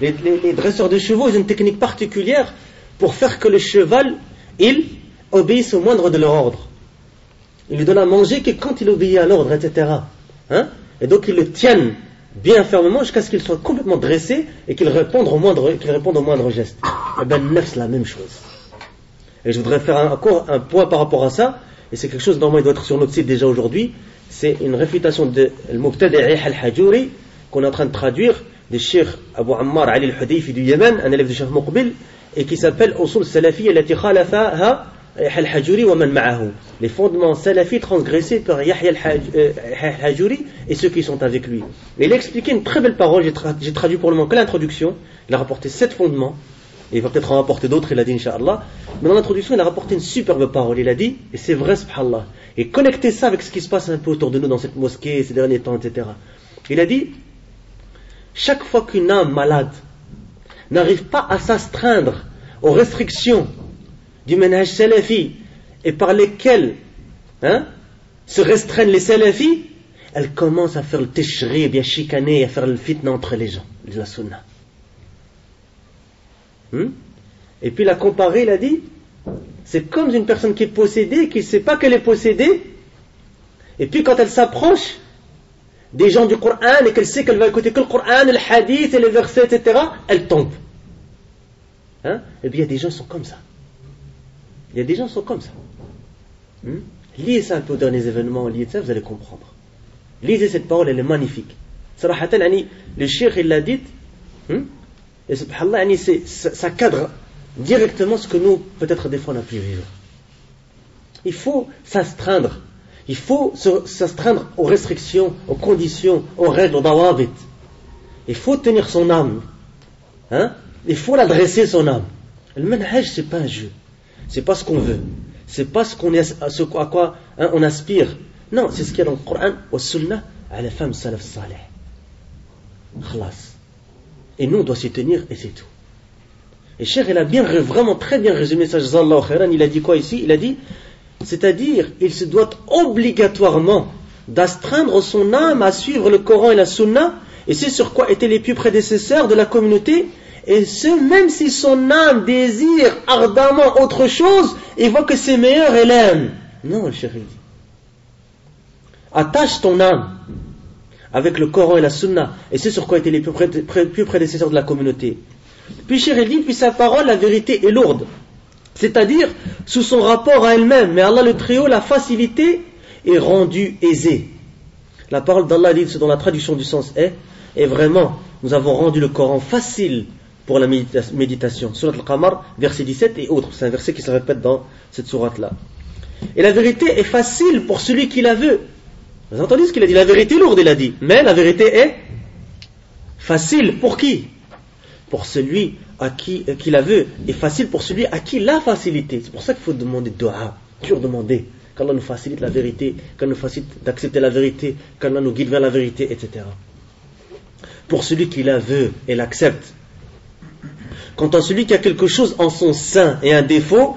Les, dresseurs de chevaux, ils ont une technique particulière pour faire que le cheval, il obéisse au moindre de leur ordre. Il lui donne à manger que quand il obéit à l'ordre, etc. Hein? Et donc ils le tiennent bien fermement jusqu'à ce qu'il soit complètement dressé et qu'il réponde au moindre, qu'il réponde au moindre geste. Et eh bien, c'est la même chose. Et je voudrais faire encore un point par rapport à ça, et c'est quelque chose, normalement, il doit être sur notre site déjà aujourd'hui. C'est une réfutation de Al-Muqtadi al-Hajuri, qu'on est en train de traduire, des Cheikh Abu Ammar Ali al-Hudayfi du Yémen, un élève du Cheikh Muqbil, et qui s'appelle Usul Salafi al-Lati khalafaha al-Hajuri wa man. Les fondements salafis transgressés par Yahya al-Hajuri et ceux qui sont avec lui. Et il a expliqué une très belle parole, j'ai traduit pour le moment que l'introduction, il a rapporté sept fondements, il va peut-être en rapporter d'autres, il a dit Inch'Allah. Mais dans l'introduction, il a rapporté une superbe parole, il a dit, et c'est vrai, subhanallah, et connectez ça avec ce qui se passe un peu autour de nous dans cette mosquée ces derniers temps, etc. Il a dit, chaque fois qu'une âme malade n'arrive pas à s'astreindre aux restrictions du ménage salafi et par lesquels hein, se restreignent les salafis, elle commence à faire le tishrib, à chicaner, à faire le fitna entre les gens, la sunna. Et puis la comparer, il a dit, c'est comme une personne qui est possédée, qui ne sait pas qu'elle est possédée, et puis quand elle s'approche des gens du Coran et qu'elle sait qu'elle va écouter que le Coran, le hadith et les versets, etc., elle tombe. Hein? Et puis il y a des gens qui sont comme ça. Il y a des gens qui sont comme ça. Hmm? Lisez ça un peu dans les événements, lisez ça, vous allez comprendre. Lisez cette parole, elle est magnifique. le shir, il l'a dit, hmm? Et subhanallah, ça cadre directement ce que nous, peut-être des fois, on a pu vivre. Il faut s'astreindre. Il faut s'astreindre aux restrictions, aux conditions, aux règles, aux dawabit. Il faut tenir son âme. Hein? Il faut l'adresser son âme. Le manhaj, c'est pas un jeu. C'est pas ce qu'on veut. c'est pas ce, qu'on ce à quoi hein, on aspire. Non, c'est ce qu'il y a dans le Coran wa sunnah à la femme salaf salih. Khlas. Et nous, on doit s'y tenir et c'est tout. Et Cher, il a bien, vraiment très bien résumé ça, il a dit quoi ici? Il a dit, c'est-à-dire, il se doit obligatoirement d'astreindre son âme à suivre le Coran et la Sunna, et c'est sur quoi étaient les plus prédécesseurs de la communauté, et ce, même si son âme désire ardemment autre chose, il voit que c'est meilleur et l'aime. Non, le chéri dit. Attache ton âme avec le Coran et la Sunna, et c'est sur quoi étaient les plus prédécesseurs de la communauté. Puis chéri dit, puis sa parole, la vérité est lourde. C'est-à-dire, sous son rapport à elle-même, mais Allah le Très-Haut l'a facilité et rendu aisé. La parole d'Allah dit, ce dont la traduction du sens est, et vraiment, nous avons rendu le Coran facile pour la méditation. Surat al-Qamar, verset 17 et autres. C'est un verset qui se répète dans cette sourate-là. Et la vérité est facile pour celui qui la veut. Vous entendu ce qu'il a dit? La vérité lourde, il a dit. Mais la vérité est facile pour qui? Pour celui à qui, euh, qui la veut. Et facile pour celui à qui la facilité. C'est pour ça qu'il faut demander dua. Toujours demander. Qu'Allah nous facilite la vérité, qu'Allah nous facilite d'accepter la vérité, qu'Allah nous guide vers la vérité, etc. Pour celui qui la veut et l'accepte. Quant à celui qui a quelque chose en son sein et un défaut,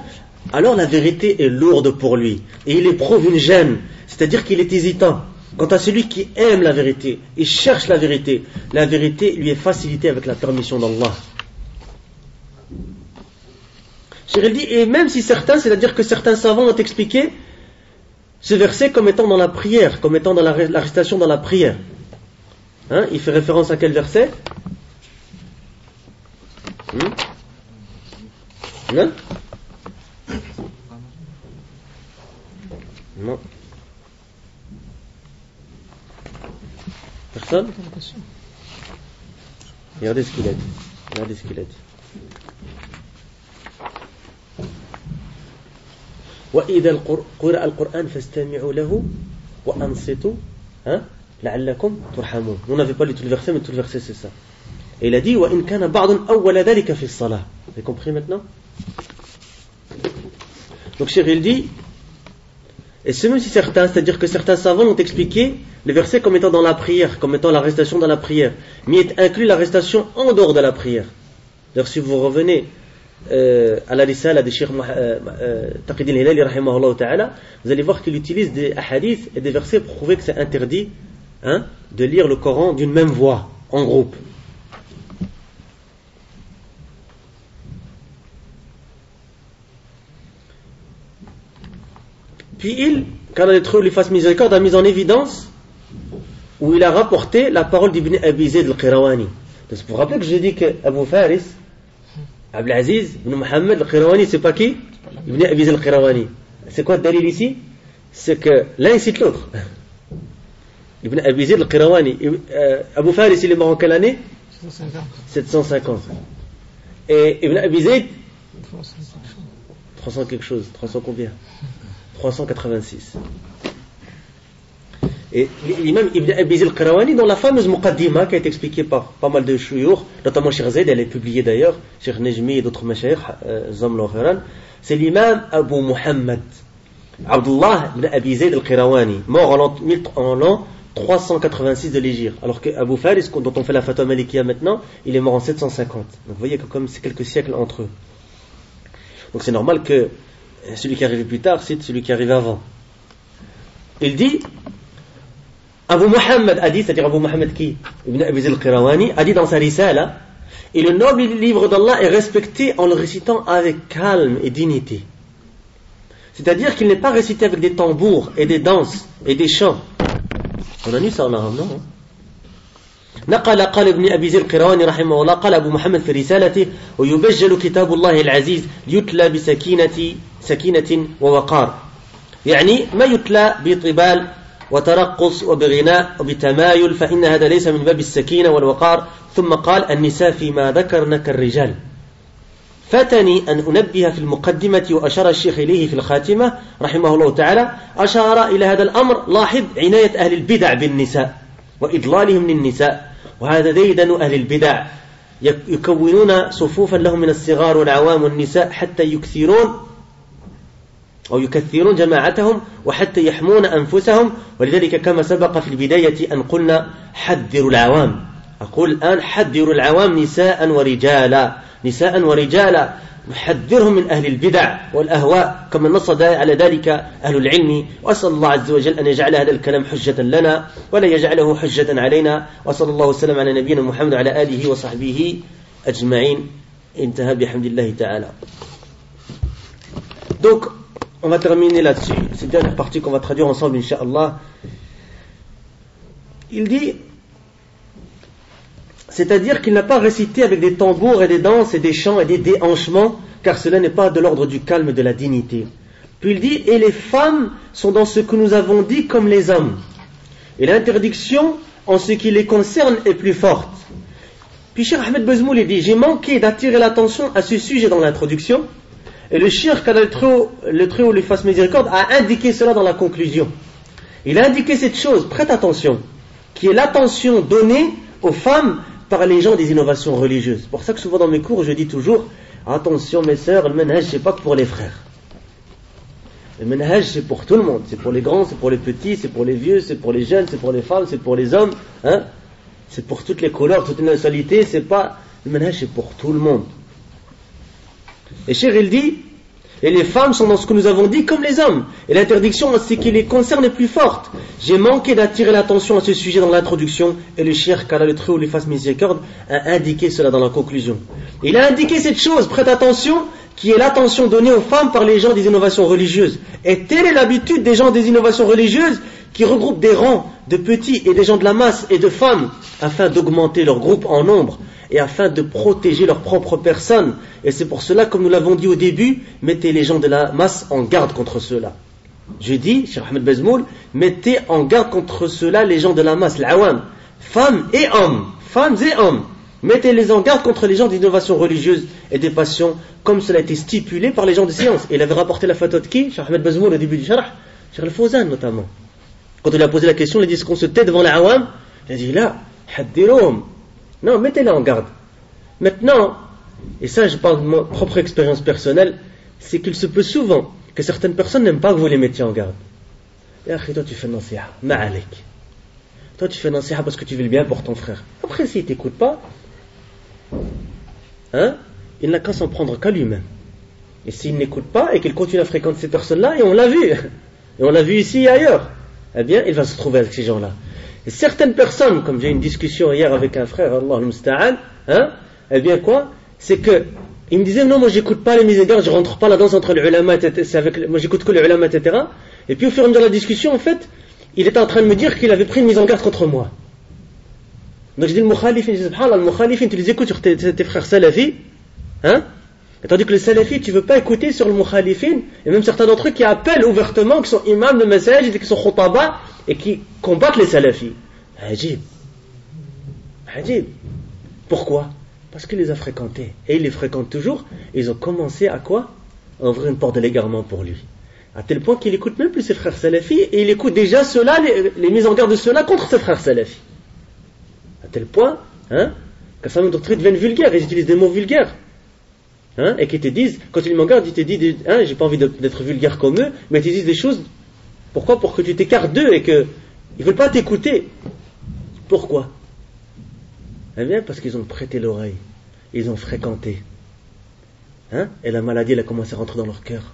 alors la vérité est lourde pour lui. Et il éprouve une gêne, c'est-à-dire qu'il est hésitant. Quant à celui qui aime la vérité et cherche la vérité, la vérité lui est facilitée avec la permission d'Allah. Chérie dit, et même si certains, c'est-à-dire que certains savants ont expliqué ce verset comme étant dans la prière, comme étant dans la, récitation dans la prière. Hein, il fait référence à quel verset? Hmm? Non Non. Personne Regardez ce qu'il a dit. Regardez ce qu'il a dit. وإذا قرأ القرآن فاستمعوا له وأنصتوا ها لعلكم ترحمون. On n'avait pas lu tout le verset, mais tout le verset c'est ça. Et il a dit وَإِنْ كَانَ بَعْضٌ أَوَّلَ ذَلِكَ فِي الصَّلَاةِ Vous avez compris maintenant Donc Cheikh il dit et c'est même si certains, c'est-à-dire que certains savants ont expliqué le verset comme étant dans la prière, comme étant l'arrestation dans la prière, mais il inclut l'arrestation en dehors de la prière. D'ailleurs, si vous revenez euh, à la risala de Cheikh euh, euh, Taqidin Hilali, vous allez voir qu'il utilise des hadiths et des versets pour prouver que c'est interdit hein, de lire le Coran d'une même voix, en groupe. Puis il, qu'Allah lui fasse miséricorde, a mis en évidence où il a rapporté la parole d'Ibn Abi Zayd al-Qirawani. Vous vous rappelez que j'ai dit que Abu Faris, Abdelaziz, Ibn Muhammad al-Qirawani, c'est pas qui? Ibn Abi Zayd al-Qirawani. C'est quoi le dalil ici? C'est que l'un cite l'autre. Ibn Abi Zayd al-Qirawani. Euh, Abu Faris, il est mort en quelle année? 750. Et Ibn Abi Zayd? 300 quelque chose. 300 combien? 386. Et l'imam Ibn Abiz dans la fameuse Muqaddima qui a été expliquée par pas mal de chouyour, notamment Cheikh Zayd, elle est publiée d'ailleurs, Cheikh Nejmi et d'autres machaïr, euh, c'est l'imam Abu Muhammad, Abdullah ibn Abi Zayd al-Qirawani, mort en l'an 386 de l'Égypte, alors que Abu Faris, dont on fait la fatwa malikia maintenant, il est mort en 750. Donc vous voyez que comme c'est quelques siècles entre eux. Donc c'est normal que celui qui arrive plus tard c'est celui qui arrive avant. Il dit, Abu Muhammad a dit, c'est-à-dire Abu Muhammad qui Ibn Abi al-Qirawani, a dit dans sa risala, et le noble livre d'Allah est respecté en le récitant avec calme et dignité. C'est-à-dire qu'il n'est pas récité avec des tambours et des danses et des chants. On a lu ça en arabe, non نقل قال ابن أبي زيد القيرواني رحمه الله قال أبو محمد في رسالته ويبجل كتاب الله العزيز يتلى بسكينة سكينة ووقار. يعني ما يتلى بطبال وترقص وبغناء وبتمايل فإن هذا ليس من باب السكينة والوقار. ثم قال النساء فيما ذكرنا كالرجال. فاتني أن أنبه في المقدمة وأشار الشيخ إليه في الخاتمة رحمه الله تعالى أشار إلى هذا الأمر لاحظ عناية أهل البدع بالنساء وإضلالهم للنساء. وهذا ديدن أهل البدع يكونون صفوفا لهم من الصغار والعوام والنساء حتى يكثرون أو يكثرون جماعتهم وحتى يحمون أنفسهم. ولذلك كما سبق في البداية أن قلنا حذروا العوام. أقول الآن حذروا العوام نساء ورجالا. نساء ورجالا. نحذرهم من أهل البدع والأهواء. كما نص على ذلك أهل العلم. وأسأل الله عز وجل أن يجعل هذا الكلام حجة لنا ولا يجعله حجة علينا. وصلى الله وسلم على نبينا محمد وعلى آله وصحبه أجمعين. انتهى بحمد الله تعالى. Donc, on va terminer là-dessus. C'est la dernière partie qu'on va traduire ensemble, Inch'Allah. Il dit C'est-à-dire qu'il n'a pas récité avec des tambours et des danses et des chants et des déhanchements, car cela n'est pas de l'ordre du calme et de la dignité. Puis il dit, et les femmes sont dans ce que nous avons dit comme les hommes. Et l'interdiction en ce qui les concerne est plus forte. Puis Cheikh Ahmed Bezmoul dit, j'ai manqué d'attirer l'attention à ce sujet dans l'introduction, et le Cheikh, quand le trio, le lui fasse miséricorde, a indiqué cela dans la conclusion. Il a indiqué cette chose, prête attention, qui est l'attention donnée aux femmes par les gens des innovations religieuses. C'est pour ça que souvent dans mes cours, je dis toujours attention mes sœurs, le manhaj, c'est pas pour les frères. Le manhaj, c'est pour tout le monde. C'est pour les grands, c'est pour les petits, c'est pour les vieux, c'est pour les jeunes, c'est pour les femmes, c'est pour les hommes. Hein c'est pour toutes les couleurs, toutes les nationalités. C'est pas. Le manhaj, c'est pour tout le monde. Et Cher, il dit et les femmes sont dans ce que nous avons dit comme les hommes. Et l'interdiction en ce qui les concerne est plus forte. J'ai manqué d'attirer l'attention à ce sujet dans l'introduction, et le cher qu'Allah le Très-Haut lui fasse miséricorde a indiqué cela dans la conclusion. Il a indiqué cette chose, prête attention, qui est l'attention donnée aux femmes par les gens des innovations religieuses. Et telle est l'habitude des gens des innovations religieuses qui regroupent des rangs de petits et des gens de la masse et de femmes afin d'augmenter leur groupe en nombre et afin de protéger leur propre personne. Et c'est pour cela, comme nous l'avons dit au début, mettez les gens de la masse en garde contre cela. Je dis, Cheikh Ahmed Bezmoul, mettez en garde contre cela les gens de la masse, l'awam, femmes et hommes, femmes et hommes. Mettez-les en garde contre les gens d'innovation religieuse et des passions, comme cela a été stipulé par les gens de science. Il avait rapporté la fatwa de qui Cheikh Ahmed Bezmoul au début du Sharh, Cheikh Al-Fawzan notamment. Quand il a posé la question, il a dit, qu'on se tait devant l'awam Il a dit, là, haddirum, non, mettez-la en garde. Maintenant, et ça je parle de ma propre expérience personnelle, c'est qu'il se peut souvent que certaines personnes n'aiment pas que vous les mettiez en garde. Et après, toi tu fais nasiha, ma'alik. Toi tu fais nasiha parce que tu veux le bien pour ton frère. Après, s'il ne t'écoute pas, hein, il n'a qu'à s'en prendre qu'à lui-même. Et s'il n'écoute pas et qu'il continue à fréquenter ces personnes-là, et on l'a vu, et on l'a vu ici et ailleurs, eh bien, il va se trouver avec ces gens-là. Et certaines personnes, comme j'ai eu une discussion hier avec un frère, Allah al hein, eh bien quoi? C'est que, il me disait, non, moi j'écoute pas les mises garde, je rentre pas la danse entre les ulama, etc. Avec, moi j'écoute que les etc. Et puis au fur et à mesure de la discussion, en fait, il était en train de me dire qu'il avait pris une mise en garde contre moi. Donc je dis, le mukhalifin, je dis, subhanallah, le mukhalifin, tu les écoutes sur tes, frères salafis, hein? Tandis que les salafis, tu veux pas écouter sur le mukhalifin, et même certains d'entre eux qui appellent ouvertement, qui sont imams de message, qui sont khutaba, et qui combattent les salafis. Ajib. Ajib. Pourquoi? Parce qu'il les a fréquentés. Et il les fréquente toujours. Et ils ont commencé à quoi? À ouvrir une porte de l'égarement pour lui. À tel point qu'il écoute même plus ses frères salafis, et il écoute déjà cela, les, mises en garde de cela contre ses frères salafis. À tel point, hein, que certaines d'entre eux deviennent vulgaires, ils utilisent des mots vulgaires. Hein, et qui te disent, quand ils m'en gardent, ils te disent, hein, j'ai pas envie d'être vulgaire comme eux, mais ils te disent des choses, pourquoi? Pour que tu t'écartes d'eux et qu'ils ne veulent pas t'écouter. Pourquoi? Eh bien, parce qu'ils ont prêté l'oreille, ils ont fréquenté. Hein? Et la maladie, elle a commencé à rentrer dans leur cœur.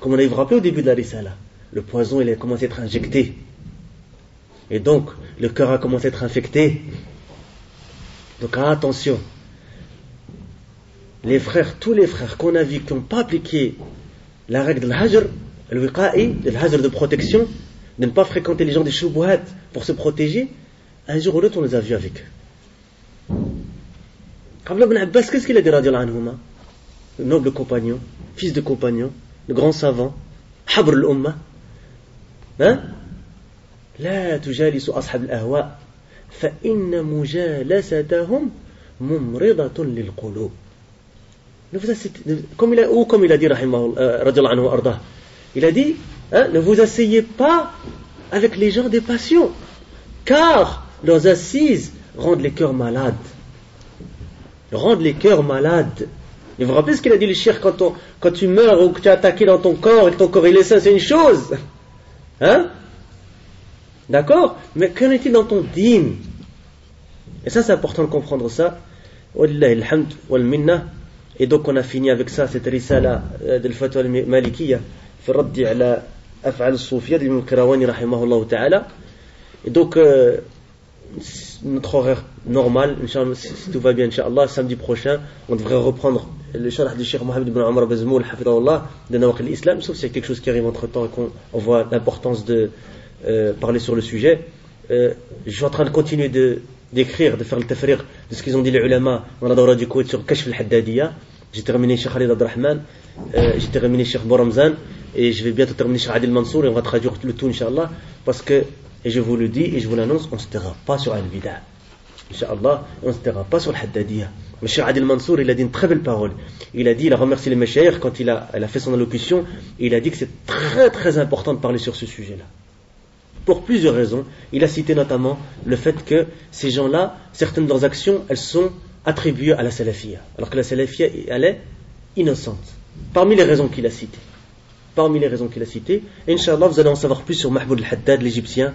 Comme on a vous rappelé au début de la risala, le poison, il a commencé à être injecté. Et donc, le cœur a commencé à être infecté. Donc, attention les frères, tous les frères qu'on a vus qui n'ont pas appliqué la règle de l'hajr, le wiqa'i, de l'hajr de protection, de ne pas fréquenter les gens des shubuhat pour se protéger, un jour ou l'autre on les a vus avec eux. Qabla ibn Abbas, qu'est-ce qu'il a dit anhuma Le noble compagnon, fils de compagnon, le grand savant, habr l'umma. Hein لا تجالسوا أصحاب الأهواء فإن مجالستهم ممرضة للقلوب comme il a, ou comme il a dit, euh, il a dit, hein, ne vous asseyez pas avec les gens des passions, car leurs assises rendent les cœurs malades. Rendent les cœurs malades. Vous vous rappelez ce qu'il a dit le shir quand, quand tu meurs ou que tu es attaqué dans ton corps et que ton corps est sain, c'est une chose. Hein? D'accord? Mais qu'en est-il dans ton dîme? Et ça, c'est important de comprendre ça. Et donc on a fini avec ça, cette risala euh, de fatwa al-Malikiya, fi ala af'al al-Soufiyya d'Ibn rahimahullah ta'ala. Et donc, euh, notre horaire normal, si tout va bien, samedi prochain, on devrait reprendre le charah du Cheikh Mohamed ibn Omar Bazmoul, Allah, de Nawak al-Islam, sauf s'il y a quelque chose qui arrive entre temps et qu'on voit l'importance de euh, parler sur le sujet. Je suis en train de continuer de d'écrire, de faire le tafrir de ce qu'ils ont dit les ulama dans la Dora du Koweït sur Kashf al-Haddadiyya. J'ai terminé Cheikh Khalid Abdrahman, euh, j'ai terminé Cheikh Boramzan, et je vais bientôt terminer Cheikh Adil Mansour, et on va traduire le tout, Inch'Allah, parce que, et je vous le dis, et je vous l'annonce, on ne se taira pas sur Al-Bida. Inch'Allah, on ne se taira pas sur Al-Haddadiyya. Mais Cheikh Adil Mansour, il a dit une très belle parole. Il a dit, il a remercié les Meshaïrs quand il a, a fait son allocution, et il a dit que c'est très très important de parler sur ce sujet-là pour plusieurs raisons. Il a cité notamment le fait que ces gens-là, certaines de leurs actions, elles sont attribuées à la salafia, alors que la salafia, elle est innocente. Parmi les raisons qu'il a citées. Parmi les raisons qu'il a citées. Inch'Allah, vous allez en savoir plus sur Mahmoud al-Haddad, l'Égyptien,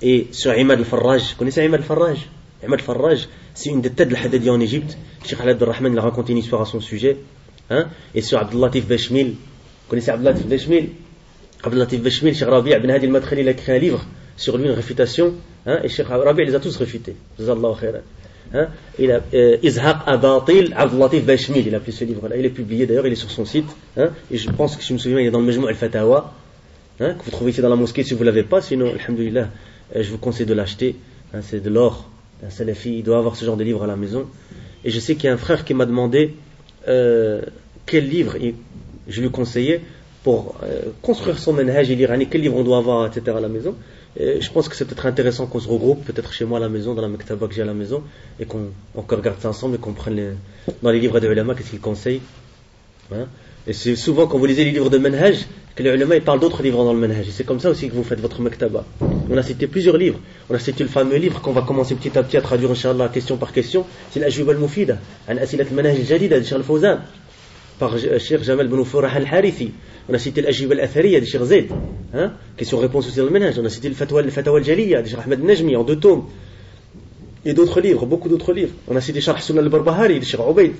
et sur Imad al-Farraj. Vous connaissez Imad al-Farraj? Imad al-Farraj, c'est une des têtes de l'Haddadiyya en Égypte. Sheikh Al Rahman il a raconté une histoire à son sujet. Hein? Et sur Abdullah Tif Bashmil. Vous connaissez Abdullah Tif Bashmil Abdelatif Bashmil, Cheikh Rabi' ibn Hadi al-Madkhali, il a écrit un livre sur lui, une réfutation, hein, et Cheikh Rabi' les a tous réfutés. Hein, il a euh, Izhaq Abatil Abdelatif Bashmil, il a appelé ce livre-là. Il est publié d'ailleurs, il est sur son site. Hein, et je pense que je me souviens, il est dans le Majmou al-Fatawa, hein, que vous trouvez ici dans la mosquée si vous ne l'avez pas. Sinon, alhamdulillah, euh, je vous conseille de l'acheter. Hein, c'est de l'or. Un salafi, il doit avoir ce genre de livre à la maison. Et je sais qu'il y a un frère qui m'a demandé euh, quel livre je lui conseillais pour euh, construire son menhaj et lire quel livre on doit avoir, etc. à la maison. je pense que c'est peut-être intéressant qu'on se regroupe, peut-être chez moi à la maison, dans la mektaba que j'ai à la maison, et qu'on regarde ça ensemble et qu'on prenne dans les livres de ulama qu'est-ce qu'ils conseillent. Hein. et c'est souvent quand vous lisez les livres de menhaj que les ulama ils parlent d'autres livres dans le menhaj. Et c'est comme ça aussi que vous faites votre mektaba. On a cité plusieurs livres. On a cité le fameux livre qu'on va commencer petit à petit à traduire, Inch'Allah, question par question. C'est l'Ajwib al-Mufida, an asilat al-manhaj al-jadida de Charles Fawzan, par Cheikh Jamal Ben al-Harithi. On a cité l'Ajib al-Athariya de Cheikh Zaid, hein, question-réponse aussi dans le ménage. On a cité le Fatwa, al-Jaliya de Cheikh Ahmed Najmi en deux tomes. Et d'autres livres, beaucoup d'autres livres. On a cité Sharh Sunnah al-Barbahari de Cheikh Ubaid.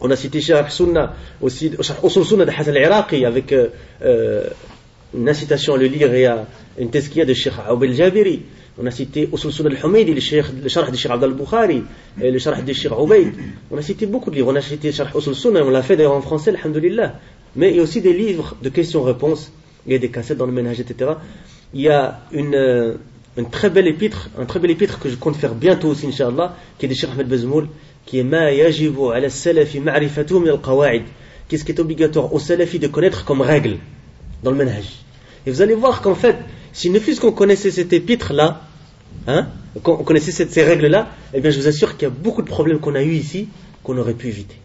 On a cité Sharh Sunnah aussi, Sharh Usul Sunnah de Hassan al-Iraqi avec euh, euh, une incitation à le lire et à une tezkiya de Cheikh Ubaid al-Jabiri. On a cité Usul al-Humaydi, le, Sharh de Cheikh Abdel Bukhari, le Sharh de Cheikh Ubaid. On a cité beaucoup de livres. On a cité Sharh Usul on l'a fait d'ailleurs en français, alhamdulillah. Mais il y a aussi des livres de questions-réponses, il y a des cassettes dans le ménage, etc. Il y a une, euh, une très belle épître, un très bel épître que je compte faire bientôt aussi, Inch'Allah, qui est de Cheikh Ahmed Bezmoul, qui est Ma yajibu ala salafi ma'rifatu min al-qawa'id. Qu'est-ce qui est obligatoire aux salafis de connaître comme règle dans le ménage? Et vous allez voir qu'en fait, si ne fût-ce qu'on connaissait cette épître-là, hein, qu'on connaissait ces règles-là, eh bien je vous assure qu'il y a beaucoup de problèmes qu'on a eu ici qu'on aurait pu éviter.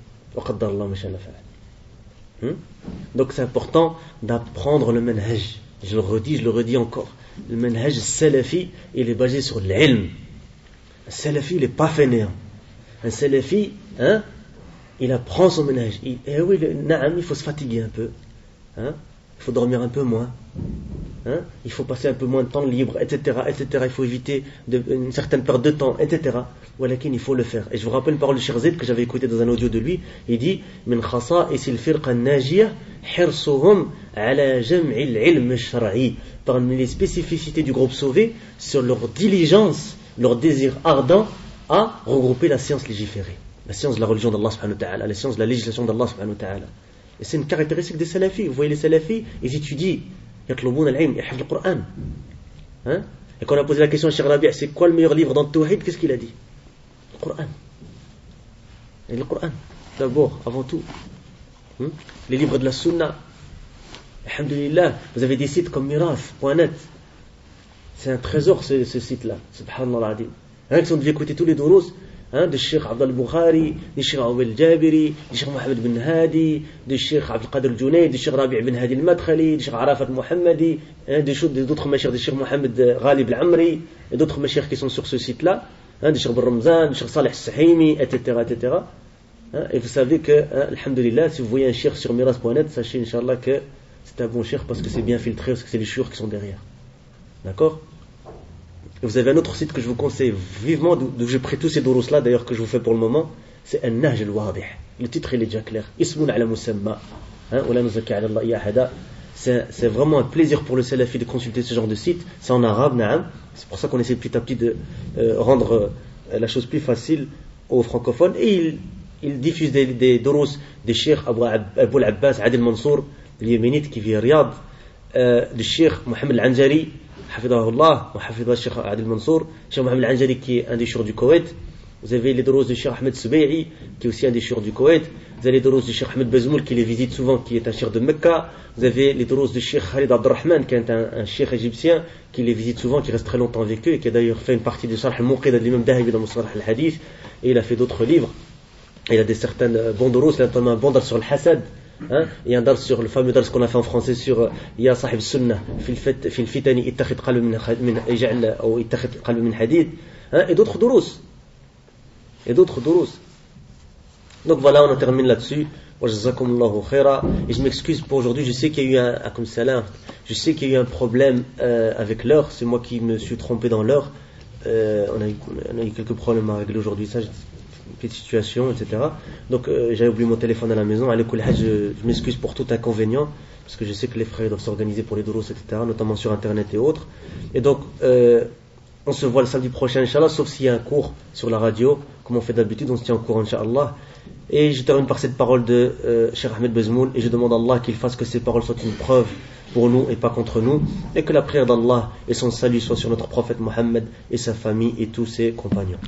Hmm? Donc c'est important d'apprendre le manhaj. Je le redis, je le redis encore. Le manhaj salafi, il est basé sur l'ilm. Un salafi, il n'est pas fainéant. Un salafi, hein, il apprend son manhaj. Il, eh oui, il faut se fatiguer un peu. Hein? Il faut dormir un peu moins hein, il faut passer un peu moins de temps libre, etc., etc. Il faut éviter une certaine perte de temps, etc. Walakin, il faut le faire. Et je vous rappelle une parole de Sherzib que j'avais écouté dans un audio de lui. Il dit Min Parmi les spécificités du groupe sauvé, sur leur diligence, leur désir ardent à regrouper la science légiférée, la science de la religion d'Allah subhanahu ta'ala, la science de la législation d'Allah subhanahu ta'ala. Et c'est une caractéristique des salafis. Vous voyez les salafis, ils étudient يطلبون العلم يحفظ القرآن. ها؟ يكون ابوز لا كيسيون الشيخ ربيع سي كوا الميور ليفغ دون التوحيد كيسكي لا دي القران يعني القران دابور افون تو لي ليفغ دو لا سنه الحمد لله زافي دي سيت كوم ميراث miraf.net سي ان تريزور سي سيت لا سبحان الله العظيم هل sont de écouter tous les douros hein, de Cheikh Abdel Bukhari, de Cheikh Awel Jabiri, de Cheikh Mohamed bin Hadi, de Cheikh Abdel Qadir Junayd, de Cheikh Rabi' bin Hadi al-Madkhali, de Cheikh Arafat Mohammadi, hein, d'autres machires, de Cheikh Mohamed Ghalib al-Amri, et d'autres machires qui sont sur ce site-là, hein, de Cheikh Ben Ramzan, de Cheikh Saleh Sahimi, etc., etc. Hein, et vous savez que, hein, alhamdulillah, si vous voyez un shir sur miras.net, sachez, inshallah, que c'est un bon shir parce que c'est bien filtré, parce que c'est les shurs qui sont derrière. D'accord? Vous avez un autre site que je vous conseille vivement, d'où j'ai pris tous ces doros là, d'ailleurs, que je vous fais pour le moment. C'est un Naj al-Wadih. Le titre, il est déjà clair. Ismun ala musamma. Hein, c'est vraiment un plaisir pour le salafi de consulter ce genre de site. C'est en arabe, C'est pour ça qu'on essaie petit à petit de euh, rendre euh, la chose plus facile aux francophones. Et il, il diffuse des, des des cheikhs Abu, Abu al-Abbas Adil Mansour, le yéménite qui vit à Riyad, euh, du cheikh Mohamed al-Anjari, Hafidahullah, Hafidah Cheikh Adil Mansour, Mohamed qui est des Koweït. Vous avez les doros du Cheikh Ahmed Soubeiri, qui est aussi un des cheikhs du Koweït. Vous avez les doros du Cheikh Ahmed Bazmoul, qui les visite souvent, qui est un cheikh de Mecca. Vous avez les doros du Cheikh Khalid Abdurrahman, qui est un, un égyptien, qui les visite souvent, qui reste très longtemps avec eux, et qui a d'ailleurs fait une partie du Sarh al-Muqida de l'imam Dahabi dans le al-Hadith. Et il a fait d'autres livres. Il a des certaines bons doros, notamment un bon dar sur le Hassad. Hein? Et un dars sur le fameux dars qu'on a fait en français sur euh, Ya Sahib Sunnah, fil fitani ittakhid hadid, hein? et d'autres durous. Donc voilà, on en termine là-dessus. Et je m'excuse pour aujourd'hui, je sais qu'il y a eu un, je sais y a problème euh, avec l'heure, c'est moi qui me suis trompé dans l'heure. Euh, on, a eu, on a eu quelques problèmes à régler aujourd'hui, petite situation, etc. Donc euh, j'avais oublié mon téléphone à la maison. Allez, je, je m'excuse pour tout inconvénient, parce que je sais que les frères doivent s'organiser pour les doros, etc., notamment sur Internet et autres. Et donc, euh, on se voit le samedi prochain, Inch'Allah, sauf s'il y a un cours sur la radio, comme on fait d'habitude, on se tient au courant, Inch'Allah. Et je termine par cette parole de euh, Ahmed Bezmoul, et je demande à Allah qu'il fasse que ces paroles soient une preuve pour nous et pas contre nous, et que la prière d'Allah et son salut soient sur notre prophète Mohammed et sa famille et tous ses compagnons.